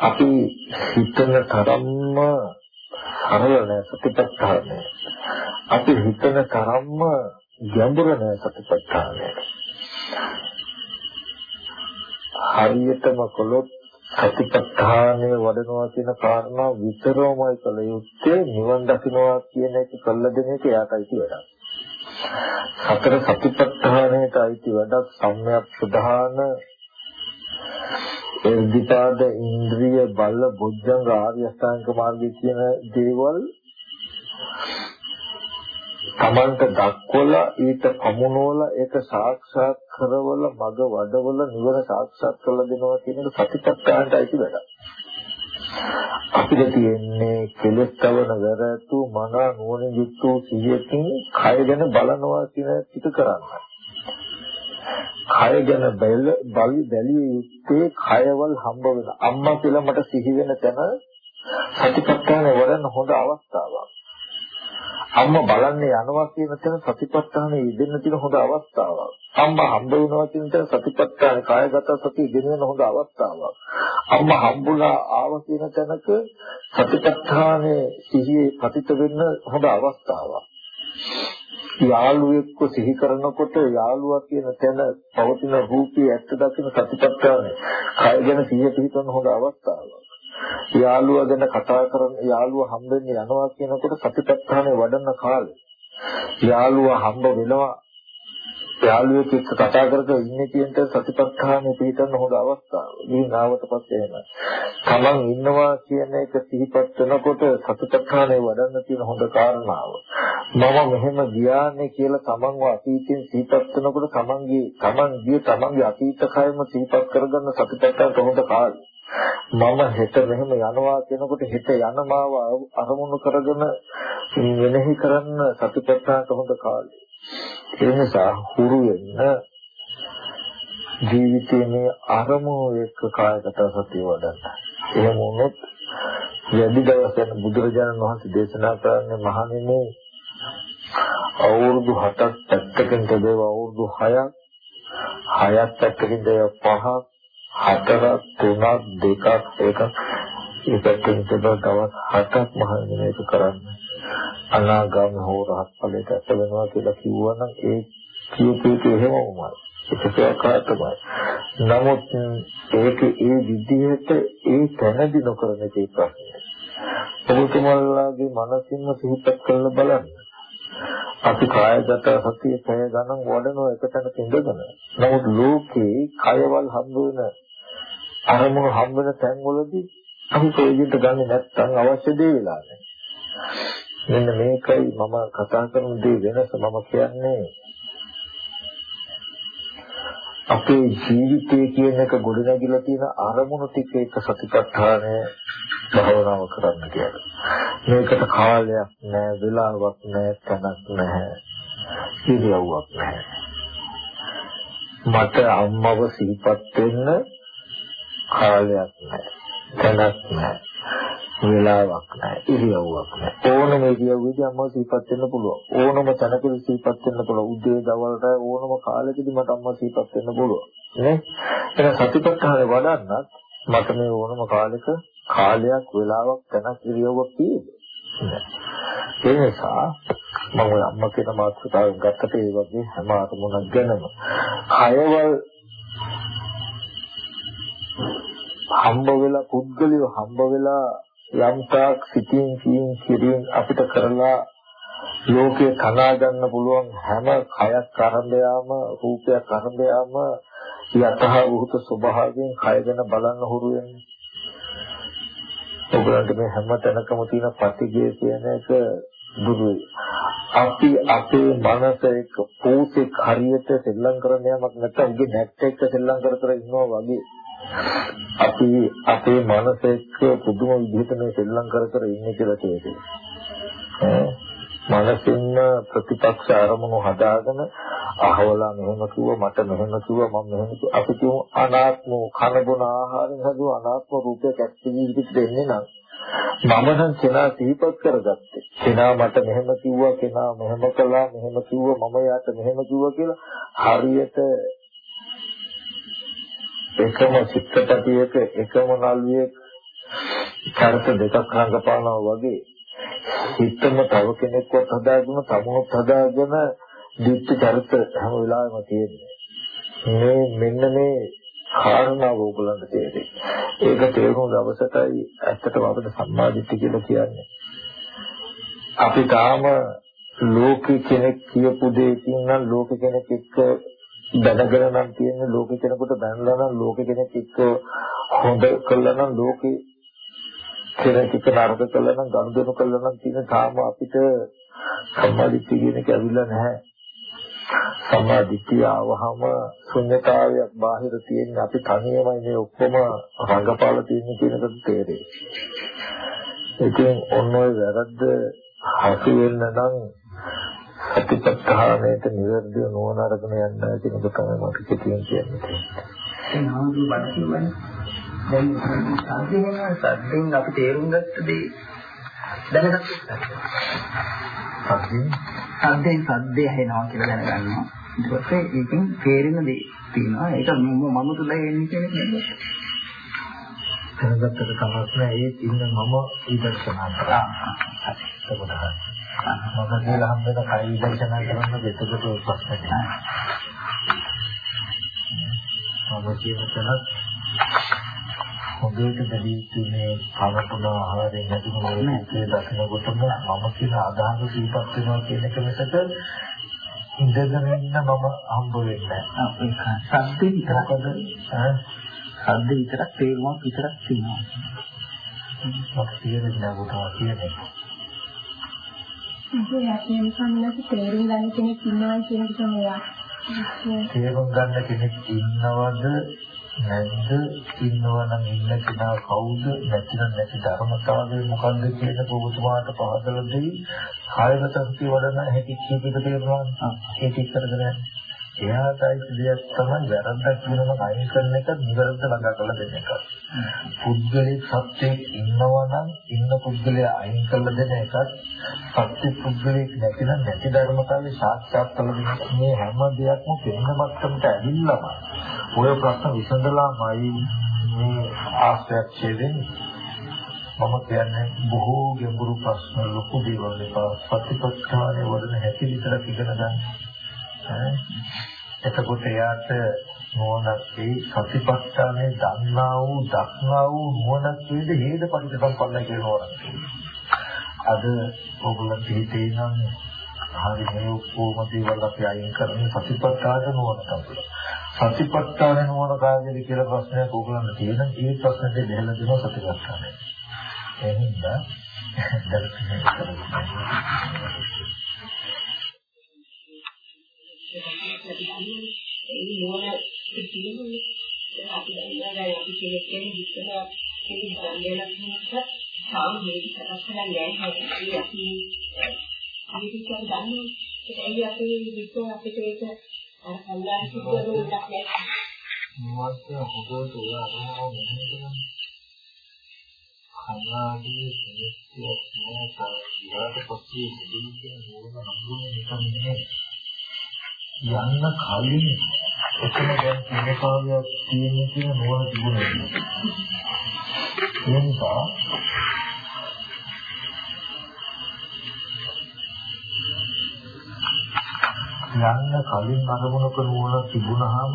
S1: අපි හිතන තරම්ම සරල නෑ සතිපට්ඨානය. අපි හිතන තරම්ම ගැඹුරු නෑ සතිපට්ඨානය. හරියටම කළොත් සතිපට්ඨානය වඩනවා කියන කාරණා විතරමයි කළ යුත්තේ නිවන් දකින්නවා කියන එක කළ දෙන එක යාටයි වැඩක්. සතර සතිපට්ඨානයට අයිති වැඩක් සම්‍යක් ප්‍රධාන එදිපාද ඉන්ද්‍රිය බල බොජ්ජංග ආර්ය අෂ්ටාංග මාර්ගය කියන දේවල් තමන්ට දක්වලා ඊට පමුණවලා ඒක සාක්ෂාත් කරවල මග වඩවල නිවන සාක්ෂාත් කරලා දෙනවා කියන එක සතිපට්ඨානට අයිති වැඩක්. අපිට තියෙන්නේ කෙලස් තවන වැරතු මන නුවණ යුක්ත සිහියකින් කය ගැන බලනවා කියන ටික කරන්න. කය ගැන බැල බලි බැලිය යුත්තේ කයවල් හම්බ වෙන අම්මා කියලා මට සිහි වෙන තැන සතිපට්ඨාන වඩන්න හොඳ අවස්ථාවක්. අම්මා බලන්නේ යනවා කියන තැන සතිපට්ඨාන යෙදෙන්න තියෙන හොඳ අවස්ථාවක්. අම්මා හම්බ වෙනවා කියන තැන සතිපට්ඨාන කායගත සතිය ගෙනෙන හොඳ අවස්ථාවක්. අම්මා හම්බුලා ආව කියන තැනක සතිපට්ඨානේ සිහියේ පතිත වෙන්න හොඳ අවස්ථාවක්. යාළුවෙක්ව සිහි කරනකොට යාළුවා කියන තැන පවතින රූපී ඇත්ත දකින සතිපට්ඨානේ කය ගැන සිහිය පිහිටවන හොඳ අවස්ථාවක්. යාළුවා ගැන කතා කරන යාළුවා හම්බෙන්නේ යනවා කියනකොට සතිපට්ඨානේ වඩන කාලේ යාළුවා හම්බ වෙනවා යාළුවෙක් එක්ක කතා කර කර ඉන්නේ කියන සතිපට්ඨානෙ පිළිතන්න හොඳ අවස්ථාව. ඉතින් ආවට පස්සේ එහෙම. තමන් ඉන්නවා කියන එක සිහිපත් වෙනකොට සතිපට්ඨානෙ වඩන්න තියෙන හොඳ කාරණාව. මම මෙහෙම ගියානේ කියලා තමන්ව අතීතයෙන් සිහිපත් වෙනකොට තමන්ගේ තමන් ගිය තමන්ගේ අතීත කයම සිහිපත් කරගන්න සතිපට්ඨානට හොඳ කාලය. මම හෙට මෙහෙම යනවා කියනකොට හෙට යන මාව අරමුණු කරගෙන මෙනෙහි කරන්න සතිපට්ඨානට හොඳ කාලය. ඒ නිසා හුරු වෙන්න ජීවිතයේ මේ අරමුණු එක්ක කායගත සතිය වඩන්න. එහෙම වුණොත් වැඩි දවසක් බුදුරජාණන් වහන්සේ දේශනා කරන්නේ මහණෙනි අවුරුදු 7ක් පැත්තකින් තදේව අවුරුදු 6ක් 6ක් පැත්තකින් තදේව 5ක් 4ක් 3ක් 2ක් 1ක් ඒ පැත්තකින් තදේව දවස් 7ක් මහණෙනි ඒක කරන්නේ අනාගාමී හෝ රහත් ඵලයට ඇත වෙනවා කියලා කිව්වනම් ඒ කියපු එක එහෙමමයි. ඒක තමයි. නමුත් ඒක ඒ විදිහට ඒ තැනදී නොකරන එකේ ප්‍රශ්නය. ඔබතුමාලාගේ මනසින්ම සිහිපත් කරලා බලන්න. අපි කායගත සතිය පැය ගණන් වඩනවා එක තැනක ඉඳගෙන. නමුත් ලෝකේ කයවල් හම්බ වෙන අරමුණු හම්බ වෙන තැන්වලදී අපි ප්‍රයෝජනට ගන්නේ නැත්නම් අවශ්‍ය දේ වෙලා නැහැ. මෙන්න මේකයි මම කතා කරන දේ වෙනස මම කියන්නේ අපේ ජීවිතයේ කියන එක ගොඩනැගිලා තියෙන අරමුණු ටික එක සතිපට්ඨානය භාවනාව කරන්න කියලා. මේකට කාලයක් නැහැ, වෙලාවක් නැහැ, තැනක් නැහැ. ඉරියව්වක් නැහැ. මට අම්මව සිහිපත් වෙන්න කාලයක් නැහැ. තැනක් නැහැ. වෙලාවක් නැහැ ඉරියව්වක් නැහැ. ඕනම ඉරියව්වකදී අම්මා සිහිපත් වෙන්න පුළුවන්. ඕනම තැනකදී සිහිපත් වෙන්න පුළුවන්. උදේ දවල්ට ඕනම කාලෙකදී මට අම්මා සිහිපත් වෙන්න පුළුවන්. නේ? එහෙනම් සතිපට්ඨාන වඩන්නත් මට මේ ඕනම කාලෙක කාලයක් වෙලාවක් තැනක් ඉරියව්වක් තියෙන්නේ ඒ නිසා මම ඔය අම්මා කියන මාතෘකාවෙන් ගත්තට ඒ වගේ හැම අරමුණක් ගැනම කයවල් හම්බ වෙලා පුද්ගලිය හම්බ වෙලා යම් තාක් සිතින් කියින් කිරින් අපිට කරලා ලෝකේ තනා ගන්න පුළුවන් හැම කයක් අරඹයාම රූපයක් අරඹයාම යතහ වූත ස්වභාවයෙන් කය ගැන බලන්න හුරු වෙන්නේ. ඔයගොල්ලන්ට මේ හැම තැනකම තියෙන පටිගය කියන එක දුරුයි. අපි අපේ මනස එක්ක පෝසෙක් හරියට සෙල්ලම් කරන යමක් නැත්නම් උගේ නැට් එක සෙල්ලම් කර කර ඉන්නවා වගේ අපි අපේ මනස එක්ක පුදුම විදිහට මේ සෙල්ලම් කර කර ඉන්නේ කියලා තේරෙනවා. මනසින්ම ප්‍රතිපක්ෂ අරමුණු හදාගෙන අහවලා මෙහෙම කිව්වා මට මෙහෙම කිව්වා මම මෙහෙම කිව්වා අපි කියමු අනාත්ම කන බොන ආහාරයෙන් හදුව අනාත්ම රූපයක් ඇත්ත ජීවිතෙට දෙන්නේ නම් මම නම් කෙනා සිහිපත් කරගත්තේ කෙනා මට මෙහෙම කිව්වා කෙනා මෙහෙම කළා මෙහෙම කිව්වා මම යාට මෙහෙම කිව්වා කියලා හරියට එකම චිත්තපටියක එකම නළුවේ චරිත දෙකක් රඟපානවා වගේ හිතම තව කෙනෙක්වත් හදාගෙන තමනුත් හදාගෙන දිට්ඨ චරිත හැම වෙලාවෙම තියෙන්නේ. මේ මෙන්න මේ කාරණාව ඕගලන්ට තේරෙයි. ඒක තේරුම් දවසටයි ඇත්තටම අපිට සම්මාදිට්ඨිය කියලා කියන්නේ. අපි තාම ලෝක කෙනෙක් කියපු දෙයකින් නම් ලෝක කෙනෙක් එක්ක දැනගෙන නම් තියෙන්නේ ලෝකෙ කෙනෙකුට දැනලා නම් ලෝකෙ කෙනෙක් එක්ක හොඳ කළා නම් ලෝකෙ කෙනෙක් එක්ක නරක කළා නම් ගනුදෙනු කළා නම් තියෙන තාම අපිට සම්මාදිට්ඨිය කියන එක ඇවිල්ලා නැහැ. සමාධිතිය ආවහම ශුන්‍යතාවයක් බාහිර තියෙන අපි තනියමයි මේ ඔක්කොම රඟපාල තියෙන කියන එක තේරෙයි. ඉතින් ඔන්න ඔය වැරද්ද හසු වෙන්න නම් සතිපට්ඨානයට නිවැරදිව නුවණ අරගෙන යන්න කියන එක තමයි මට කියෙන් කියන්නේ.
S3: ඒ නාමයේ කියවනේ. දැන් සාධ්‍යයෙන් සද්දෙන් අපි තේරුම් ගත්ත දේ දැනගත්තා.
S1: සද්දෙන්
S3: සද්දෙන් සද්දේ ඇහෙනවා කියලා දැනගන්නවා. ඊට පස්සේ ඒකෙන් තේරෙන දේ තියෙනවා. ඒක මම මම තුල එන්නේ කියන එක නෙමෙයි.
S1: දැනගත්තට කමක් නැහැ. ඒ ඉන්න මම විදර්ශනා කරා. ඒක තමයි. මම කියලා හම් වෙන කයි විදර්ශනා කරන්න දෙතකට ප්‍රශ්න නැහැ. මම කියන තැනත් හොඳට බැදී ඉන්නේ කනතුන ආහාරයෙන් නැතිව මොලේ දකින්නකොටම මම කියන අදහස සිහිපත් වෙනවා කියන එක මිසක ඉඳගෙන ඉන්න මම හම්බ වෙන්නේ නැහැ.
S3: ඒක සද්ද විතරකද සද්ද විතරක් තේරුමක් විතරක් තියෙනවා.
S1: මම කියන දේ නෑ කියන්නේ.
S2: ඒක යකින් සම්මත තේරුම් ගන්න කෙනෙක් ඉන්නවා කියන එක තමයි.
S1: තේරුම් ගන්න කෙනෙක් ඉන්නවද නැද්ද ඉන්නවා නම් ඉන්න කෙනා කවුද නැතිනම් නැති ධර්මතාවය මොකද්ද කියන පොබතුමාට පහදලා දෙයි කායගත සතිය වඩන හැටි කීපයක තේරුණා ඒක ඉස්සරගෙන එයාටයි දෙයක් තමයි වැරද්දක් කියනම අයින් කරන එක නිවැරදිව ළඟා කරලා දෙන එක. පුද්ගලික සත්‍යයක් ඉන්නවා නම් ඉන්න පුද්ගලයා අයින් කරලා දෙන එකත් සත්‍ය පුද්ගලික නැතිනම් නැති ධර්මතාවයේ සාක්ෂාත් කරලා දෙන මේ හැම දෙයක්ම පෙන්න මට්ටමට ඇවිල්ලාම ඔය ප්‍රශ්න විසඳලාමයි මේ ආශ්‍රයක්ෂය වෙන්නේ. මම කියන්නේ බොහෝ ගැඹුරු ප්‍රශ්න ලොකු දේවල් එපා සතිපට්ඨානය වඩන හැටි විතරක් ඉගෙන ගන්න. එතකොට එයාට නුවණක් ඒ සතිපට්ඨානේ දන්නා වූ දක්නා වූ නුවණක් වේද හේද පරිසම්පන්න කියනවා. අද ඔයගොල්ලන් හිතේ නම් හරි මේ ඔක්කොම දේවල් අපි අයින් කරන්නේ සතිපට්ඨාන නුවණ තමයි. සතිපට්ඨාන නුවණ කාගෙද කියලා ප්‍රශ්නයක් ඔයගොල්ලන්ට තියෙන ඒ ප්‍රශ්නෙට දෙහලා දෙනවා සතිපට්ඨානය. එහෙනම් දැන්
S2: ඒ නෝන තියෙන්නේ අපි දන්නවා අපි කෙනෙක් කෙනෙක් විතර කෙනෙක් ගන්නලක් නෙවෙයි තාම මේක සකස් කරන්නේ නැහැ අපි අපි මේක දන්නවා ඒකයි අපි විතර අපිට ඒක අර කල්ලාන් සිද්ධ වෙන එකක් නැහැ
S1: මොකද හොබෝට ඔය අරනවා නෙමෙයි කන්නාදී සිනිස්තියක් නෑ ඊට පස්සේ දෙවියන් කියන නෝන හම්බුනේ නිකන් නෙමෙයි යන්න කලින් එතන දැන් ඉනකාවයක් තියෙන කියන නුවණ තිබුණා. ඒ නිසා යන්න කලින් අරමුණක නුවණ තිබුණාම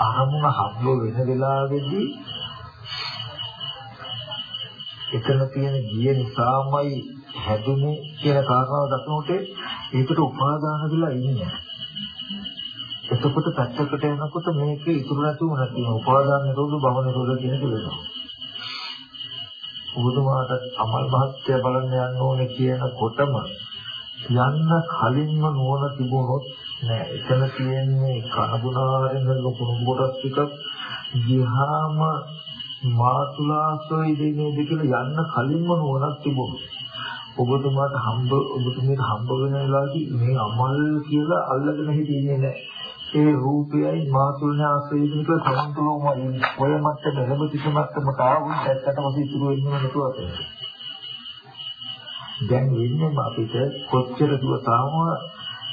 S1: අරමුණ හම්බ වෙන වෙලාවේදී එතන තියෙන ගිය නිසාමයි හැදුනේ කියන කාරණාව දක්නකොට ඒකට උපාදාන වෙලා ඉන්නේ. එතකොට පැත්තකට යනකොට මේක ඉතුරු නැතුව නැති වෙනවා. උපාදාන නිරෝධ භව නිරෝධ කියන එක වෙනවා. උතුමාට අමල් මහත්ය බලන්න යන්න ඕනේ කියනකොටම යන්න කලින්ම නුවණ තිබුණොත් නෑ. එතන තියෙන්නේ කනබුනාරෙන් ලොකු කොටස් ටිකක් ගියාම මාතුලාසොයි දෙන්නේ කියලා යන්න කලින්ම නුවණක් තිබුණොත් ඔබතුමාට හම්බ ඔබතුමීට හම්බ වෙන වෙලාවදී මේ අමල් කියලා අල්ලගෙන හිටියේ නෑ. ඒ රූපයයි මාතුල්‍ය ආශ්‍රයෙන් කියලා සමන්තුලෝම ඔය මට්ටම ලැබ කිසි මට්ටමක ආවොත් ඇත්තටම ඉතුරු වෙන්නේ නැතුව දැන් වෙන්නේ අපිට කොච්චර දුර තාම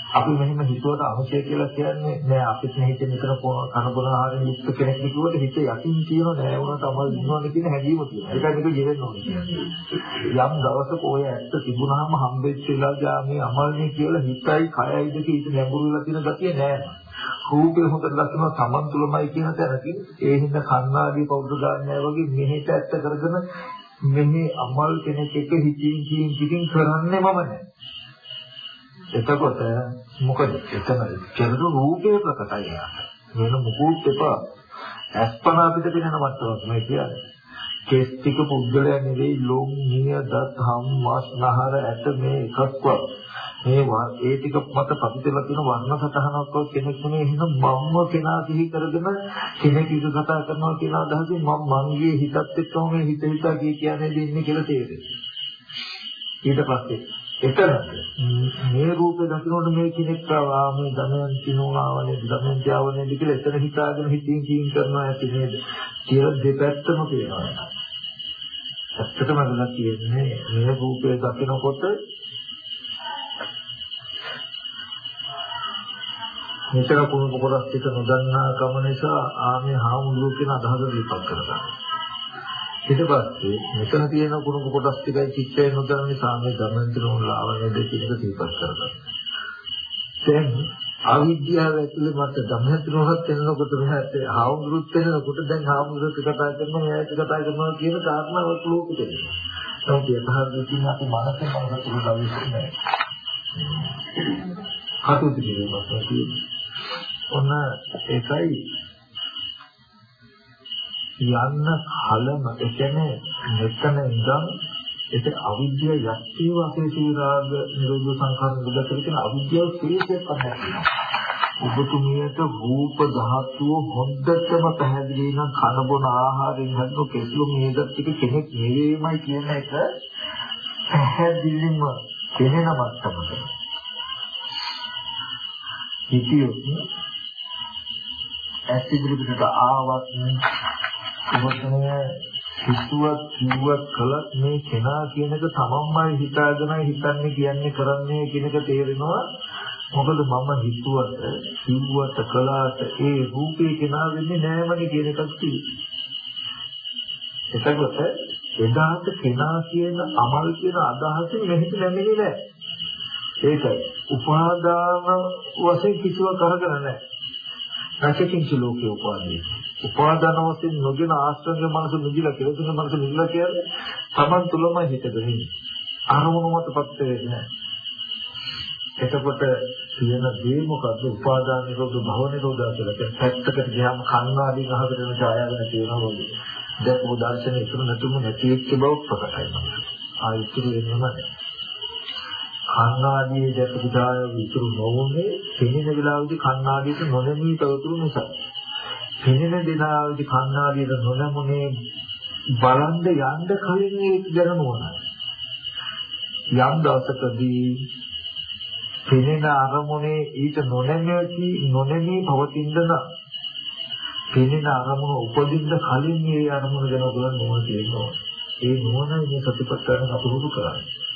S1: අපි මෙහෙම හිතුවට අවශ්‍ය කියලා කියන්නේ නෑ අපිට හිත මෙතන කන බොන ආහාරයෙන් යුක්ත කෙනෙක් කිව්වට හිත යකින් කියනවා නෑ වුණාට අමල් දිනවද කියන හැඟීම තියෙනවා. ඒකයි මේක ගෙවෙන්න ඕනේ. යම් දවසක ඔය ඇත්ත තිබුණාම හම්බෙච්ච වෙලාවදී මේ අමල්නේ කියලා හිතයි කයයි දෙක ඊට නැඹුරු වෙලා තියෙන ගතිය නෑ. රූපේ හොඳට ලක්ෂණ සමන් තුලමයි කියන තැනකින් ඒ හින්දා කන්නාදී පෞද්ගල ගන්නෑ වගේ මෙහෙට ඇත්ත කරගෙන මෙහි අමල් කෙනෙක් එක්ක හිතින් කියින් කියින් කරන්නේ මම නෑ. එතකොට මොකද එතන කෙරළු රූපේ ප්‍රකටයි වෙන මොකුත් එපා. අස්පනා පිට පෙනෙන මට්ටමක් මේ කියන්නේ. කෙස් ටික පුද්ගලයා නෙවෙයි ලොම් නිය දත් හම් මාස් නහර ඇට මේ එකක්වත් මේ ඒ ටික මත පතිතලා තියෙන වර්ණ සතහනක් කෙනෙක් නෙමෙයි එහෙනම් මම්ම කෙනා සිහි කරගෙන කෙනෙක් ඉඳ කතා කරනවා කියන අදහසින් මම මංගේ හිතත් එක්කම මේ හිත හිතා කිය කියන්නේ දෙන්නේ කියලා තේරෙනවා. ඊට පස්සේ එතන මේ රූපේ දකින්නකොට මේ කෙනෙක් ආවා මේ දමයන්ති නෝනාවනේ දමයන්ති ආවනේ කියලා එතන හිතාගෙන හිතින් කීම් කරනවා ඇති නේද කියලා දෙපැත්තම පේනවා. ඇත්තටම වෙලා කියන්නේ මේ රූපය දකිනකොට මෙතන කුණු කොටස් ටික නොදන්නා කම නිසා ආමේ හාමුදුරුවෝ කියන අදහස දීපක් කරගන්නවා. ඊට පස්සේ මෙතන තියෙන කුණු කොටස් ටිකයි චිත්තය නොදන්න නිසා මේ ධර්මන්තරුන් ලාවන්නේ දෙක එක දීපක් කරගන්නවා. දැන් අවිද්‍යාව ඇතුලේ මට ධම්මතුනොත් එනකොට මෙහාට හාමුදුරුත් වෙනකොට දැන් හාමුදුරුත් කතා කරනවා මෙයාට කතා කරනවා කියන කාරණාවක් ලෝකෙට එනවා. ඒක යථාර්ථයෙන් අපි මනසේ මනස තුල දවිස්සන්නේ. කටුතු කිරීමක් තියෙනවා. ඔන්න ඒකයි යන්න කලම ඒ කියන්නේ මෙතන ඉඳන් ඒක අවිද්‍යාව යක්තිය අපේ සීරාග නිරෝධ සංඛාර නිරෝධ කියන අවිද්‍යාව ශේෂයක් නැහැ. ඔබතුමියට රූප ධාතුව හොඳටම පැහැදිලි නම් කන බොන ආහාරයෙන් හදන කෙසු මේකත් ටික කෙනෙක් නෙවෙයිමයි කියන එක පැහැදිලිම කෙනෙන මට්ටමක. හිතියොත් ඇස් ඉදිරියට ආවත් ඔබතුමිය හිතුවත් කිව්වත් කළත් මේ කෙනා කියන එක තමන්මයි හිතාගෙනයි හිතන්නේ කියන්නේ කරන්නේ කියන එක තේරෙනවා. මොකද මම හිතුවට කිව්වට කළාට ඒ රූපේ කෙනා වෙන්නේ නෑමනේ කියන එකක් තියෙනවා. එතකොට එදාට කෙනා කියන අමල් කියන අදහසින් මෙහෙට නැමෙන්නේ නෑ. ඒකයි. උපාදාන වශයෙන් කිසිවක් අරගෙන නෑ. නැචකින්ච ලෝකේ උපාදී උපාදාන වශයෙන් නොගෙන ආශ්‍රංග මනස නිදිලා කෙලෙසුන මනස නිදිලා කියන්නේ Taman තුලම හිතගෙන අරමුණු මතපත් වෙන්නේ එතකොට තියෙන දේ මොකද්ද? උපාදාන නිරෝධ භව නිරෝධ කියලා කියන පැත්තකට ගියාම කන්නාදී ගහකට යන ඡායාවක් තියෙනවා වගේ. දැන් ඔය දර්ශනේ ඉතුරු නැතුම නැති එක්ක බව ප්‍රකටයි මම. ආයිතුරු වෙනම නැහැ. කන්නාඩියේ දැකපු ඡායාව ඉතුරු නොවුනේ පෙනෙන වෙලාවේදී කන්නාඩියට නොනැමී තවතුරු නිසා. පෙනෙන දිනාවේදී කන්නාඩියට නොනැමුනේ බලන්ද යන්න කලින් ඒක දැනුණා. යම් දවසකදී පෙනෙන අරමුණේ ඊට නොනැමී නොනැමී පවතින නම් පෙනෙන අරමුණ උපදින්න කලින් මේ අරමුණ ගැන ඔයගොල්ලෝ නුවණ තියෙනවා. ඒ නුවණ මේ සතිපට්ඨාන අපුරුදු කරන්නේ.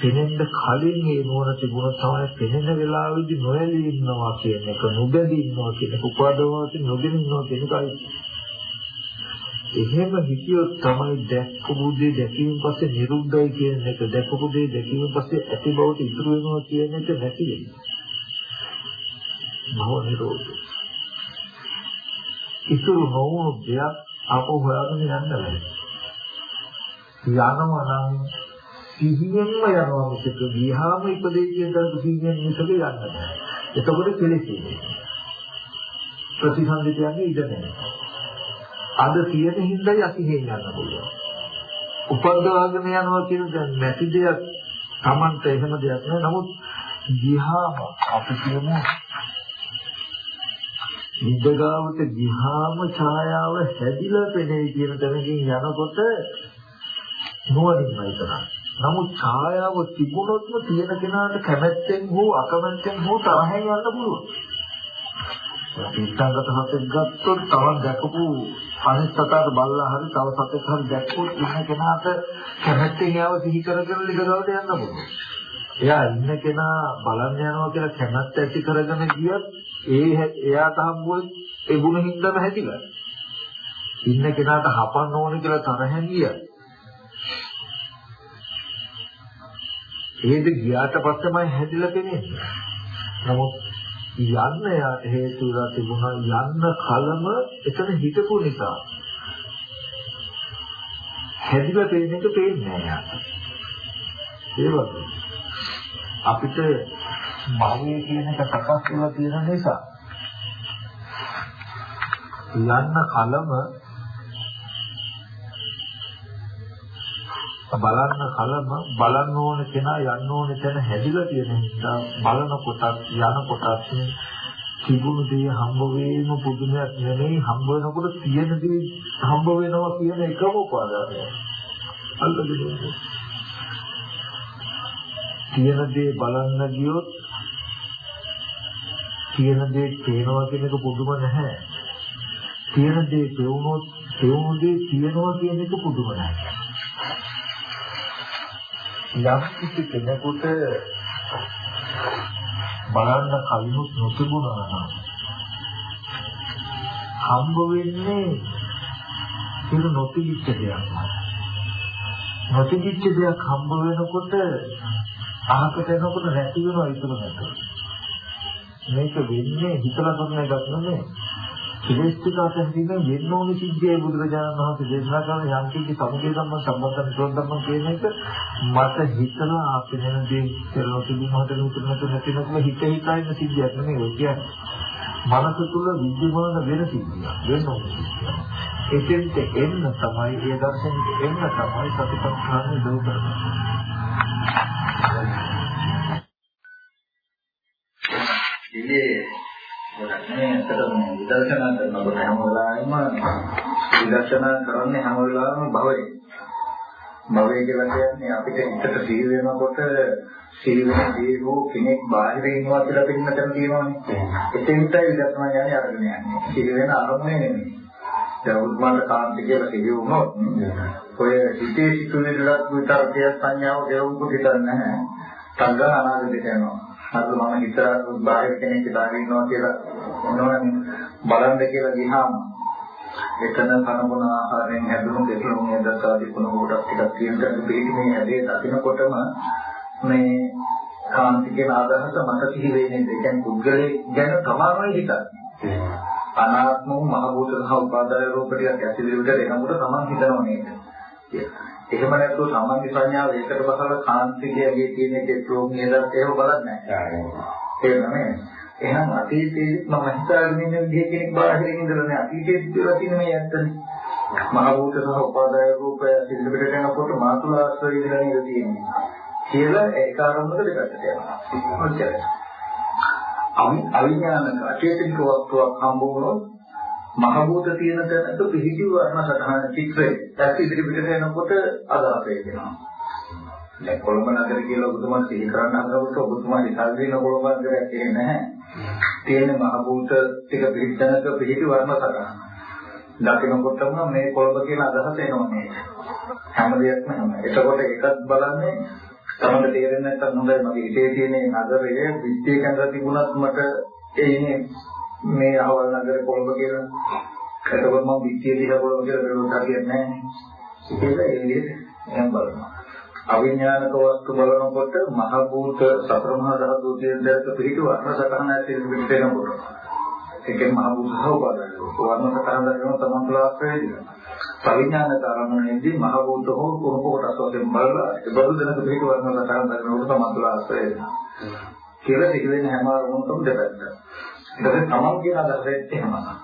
S1: පෙනෙන්න කලින් මේ නුවණ තිබුණොත් තමයි පෙනෙන වෙලාවෙදි නොයලී ඉන්නවා කියන එක නොබැඳී ඉන්නවා කියන එක උපාදවවති නොගෙන ඉන්නවා කියන එකයි. එහෙම හිතියොත් තමයි දැක්කපු දේ දැකීමෙන් පස්සේ නිරුද්ධයි කියන එක දැකපු දේ දැකීමෙන් පස්සේ ඇති බවට ඉතුරු වෙනවා කියන එක නැති වෙනවා භව නිරෝධ ඉතුරු නොවුණු දෙයක් අපෝ හොයාගෙන යන්න බැහැ. යනවා නම් සිහියෙන්ම යනවා මිසක ගියාම ඉපදෙයි කියන දේ සිහියෙන් මිසක යන්නේ නැහැ. එතකොට කෙලෙසියි. ප්‍රතිසන්දිතයන්නේ ඉඳ නැහැ. අද තියෙන හිඳයි අසිහෙන් යන්න පුළුවන්. උපද්දවාගෙන යනවා කියන දැන් නැති දෙයක් Tamanta එහෙම දෙයක් නෑ. නමුත් ගියාම අපි කියමු නිදගාවට ගියාම ඡායාව හැදිලා පෙනේ කියන තැනකින් යනකොට නුවණින්මයි කරන්නේ. නමුත් ඡායාව තිබුණොත්ම තියෙන කෙනාට කැමැත්තෙන් හෝ අකමැත්තෙන් හෝ තරහෙන් යන්න පුළුවන්. ඉස්සංගත හතෙක් ගත්තොත් තවත් දැකපු අනිත් සතාට බල්ලා හරි තව සතෙක් හරි දැක්කොත් ඉන්න කෙනාට කැමැත්තෙන් යාව සිහි කරගෙන ලිගගවට යන්න පුළුවන්. එයා ඉන්න කෙනා බලන්න යනවා කියලා කැමැත්ත ඇති කරගෙන ගියත් ඒ එයාට හම්බුනේ ඒ ගුණ හින්දාම හැදිලා. ඉන්න කෙනාට හපන්න ඕනේ කියලා තරහෙන් ගියත් හේද ගියාට පස්සෙමයි හැදිලා පෙනෙන්නේ. නමුත් යන්න යාට හේතු වෙලා තිබුණා යන්න කලම එතන හිතපු නිසා. හැදිලා පෙනෙන එක පේන්නේ නැහැ. ඒ වගේ. අපිට භවය කියන එක සකස් වෙලා තියෙන නිසා. යන්න කලම බලන්න කලම බලන්න ඕන කෙනා යන්න ඕන තැන හැදිලා තියෙන නිසා බලන කොටත් යන කොටත් තිබුණු දේ හම්බ වීම පුදුමයක් නෙමෙයි හම්බ වෙනකොට තියෙන දේ හම්බ වෙනවා කියන එකම උපාදානය. අල්ලගෙන තියෙන දේ බලන්න ගියොත් තියෙන දේ පේනවා කියන එක පුදුම නැහැ. තියෙන දේ පෙවුනොත් පෙවුණු දේ තියෙනවා කියන එක පුදුම නැහැ. යම් කිසි කෙනෙකුට බලන්න කලිනුත් නොතිබුණා නම් හම්බ වෙන්නේ ඒක නොතිබිච්ච දෙයක්. නොතිබිච්ච දෙයක් හම්බ වෙනකොට අහකට එනකොට නැති වෙනවා ඉතුරු නැතුව. මේක වෙන්නේ හිතලා කරන එකක් නෙමෙයි. ඉලෙස්ටිකාට හිතෙන වෙන්න ඕන සිද්ධියයි බුදුරජාණන් වහන්සේ දේශනා කරන යම් කිසි සමුදේ ධම්ම සම්බන්ධ නිරෝධ ධම්ම කියන එක මට හිතලා අපිනෙන දේ කරලා තිබුණාට නුතුන නැතු නැතිනකම හිත හිතා ඉන්න සිද්ධියක් නෙමෙයි ඔය කියන්නේ. මනස තුල විද්‍යමාන වෙන සිද්ධියක්. වෙන්න ඕන සිද්ධියක්. එතෙන්ට එන්න තමයි ඒ දර්ශනෙට එන්න තමයි සතිපට්ඨාන දෝ
S4: ඇත්තටම විදර්ශනා කරනකොට හැම වෙලාවෙම විදර්ශනා කරන්නේ හැම වෙලාවෙම භවයේ. භවය කියලා කියන්නේ අපිට හිතට සිහි වෙනකොට සිහි වෙන දේහෝ කෙනෙක් බාහිර ඉන්නවා කියලා පින්න තැන තියෙනවානේ. එතෙන්ටයි විදර්ශනා කියන්නේ අරගෙන යන්නේ. සිහි වෙන අරමුණේ නෙමෙයි. දැන් උත්මාන කාන්ති කියලා සිහි වුණොත් ඔය හිතේ සිතුවිල්ලක් විතරකය සංඥාව දෙවුම්කු හිතන්නේ නැහැ. සංගා අනාගතයට යනවා. අද මම හිතා බාහිර කෙනෙක් දාගෙන ඉන්නවා කියලා මොනවද බලන්න කියලා ගියාම එතන කනබුන ආහාරයෙන් හැදුණු දෙකම නේද ආදී කුණ කොටස් ටිකක් තියෙනකන් පිළිමේ හැදේ දකින්නකොටම මේ කාන්ති කියන අදහස මට සිහි වෙන්නේ ඒ කියන්නේ පුද්ගලයේ ගැන තමයි හිතන්නේ. අනාත්ම මහ භූත සහ උපාදාය රූප ටිකක් ඇසිලි විතර එනකොට තමන් හිතනව නේද? එහෙම නැත්නම් සාමාන්‍ය සංඥාව ඒකට බසලා කාන්තිකයේ තියෙන එකේ ප්‍රෝග්නියද එහෙම බලන්නේ නැහැ. ඒක නෙමෙයි. එහෙනම් අතීතයේ මම හිතාගෙන ඉන්න විදිහ කෙනෙක් බාහිරින් ඉඳලා නෑ අතීතයේ තිබුණා තියෙන මේ ඇත්තනේ. මහ භූත සහ උපාදාය රූපය සිල්ලකට යනකොට මාතුල ආශ්‍රය ඉඳලා නේද තියෙන්නේ. කියලා ඒක ආරම්භක දෙකට යනවා. ඔච්චරයි. අවිඥානික අචේතනික වස්තුවක් හම්බ වුණොත් මහ භූත තියෙන තැනට පිහිටි වර්ණ සටහන චිත්‍රය දැක් ඉදිරි පිටට එනකොට අදහස එනවා. දැන් කොළඹ නගර කියලා ඔබතුමා සිහි කරන්න හදනකොට ඔබතුමා හිතල් දෙන කොළඹ නගරයක් තියෙන්නේ නැහැ. තියෙන මහ භූත ටික පිහිටනක පිහිටි වර්ණ සටහන. දකිනකොටම මේ කොළඹ කියන අදහස එනවා නේද? හැම දෙයක්ම හැම. එතකොට එකක් බලන්නේ තමයි තේරෙන්නේ නැත්නම් හොඳයි මගේ ඉතේ තියෙන නගරයේ විද්‍යාව කැඳලා තිබුණත් මට එන්නේ මේ අවල් නගර කොළඹ කියලා. එතකොට මම විත්‍ය දිහා කොළඹ කියලා බලන්න හරියන්නේ නැහැ. ඒක ඒ විදිහට එහෙම බලනවා. අවිඥානික වස්තු බලනකොට මහ භූත සතර මහා ධාතු කියන දෙයට පිළිතුරු අර්ථ සතහන ඇතුළේ පිට වෙනකොට. ඒකෙන් මහ භූත සහ උපාදාන. වර්ණ සතහන දක්වන තමන්තුල ආශ්‍රයදී. අවිඥානික ආරම්භණයේදී මහ භූත හෝ කුණු කොටස් වශයෙන් බලලා ඒ බඳු දෙනක පිළිතුරු වර්ණ සතහන දක්වනකොට තමන්තුල ආශ්‍රයදී. කියලා සිදුවෙන හැම අරමුණකම දෙපැත්ත. ඊට තමන් කියන අදහසෙත් එහෙමයි.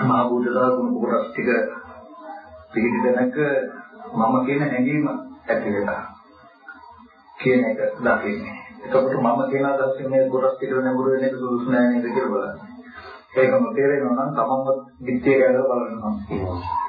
S4: මහා බුද්ධ කුණු කොටස් ටික පිළිදි දෙනක මම කියන හැඟීම ඇති වෙනවා. කියන එක දකින්නේ. එතකොට මම කියන අදහසින් මේ කොටස් ටික නැඹුරු වෙන එක සුදුසු නෑ නේද කියලා බලන්න. ඒකම තේරෙනවා නම් තමන්ව විත්‍ය ගැන බලනවා.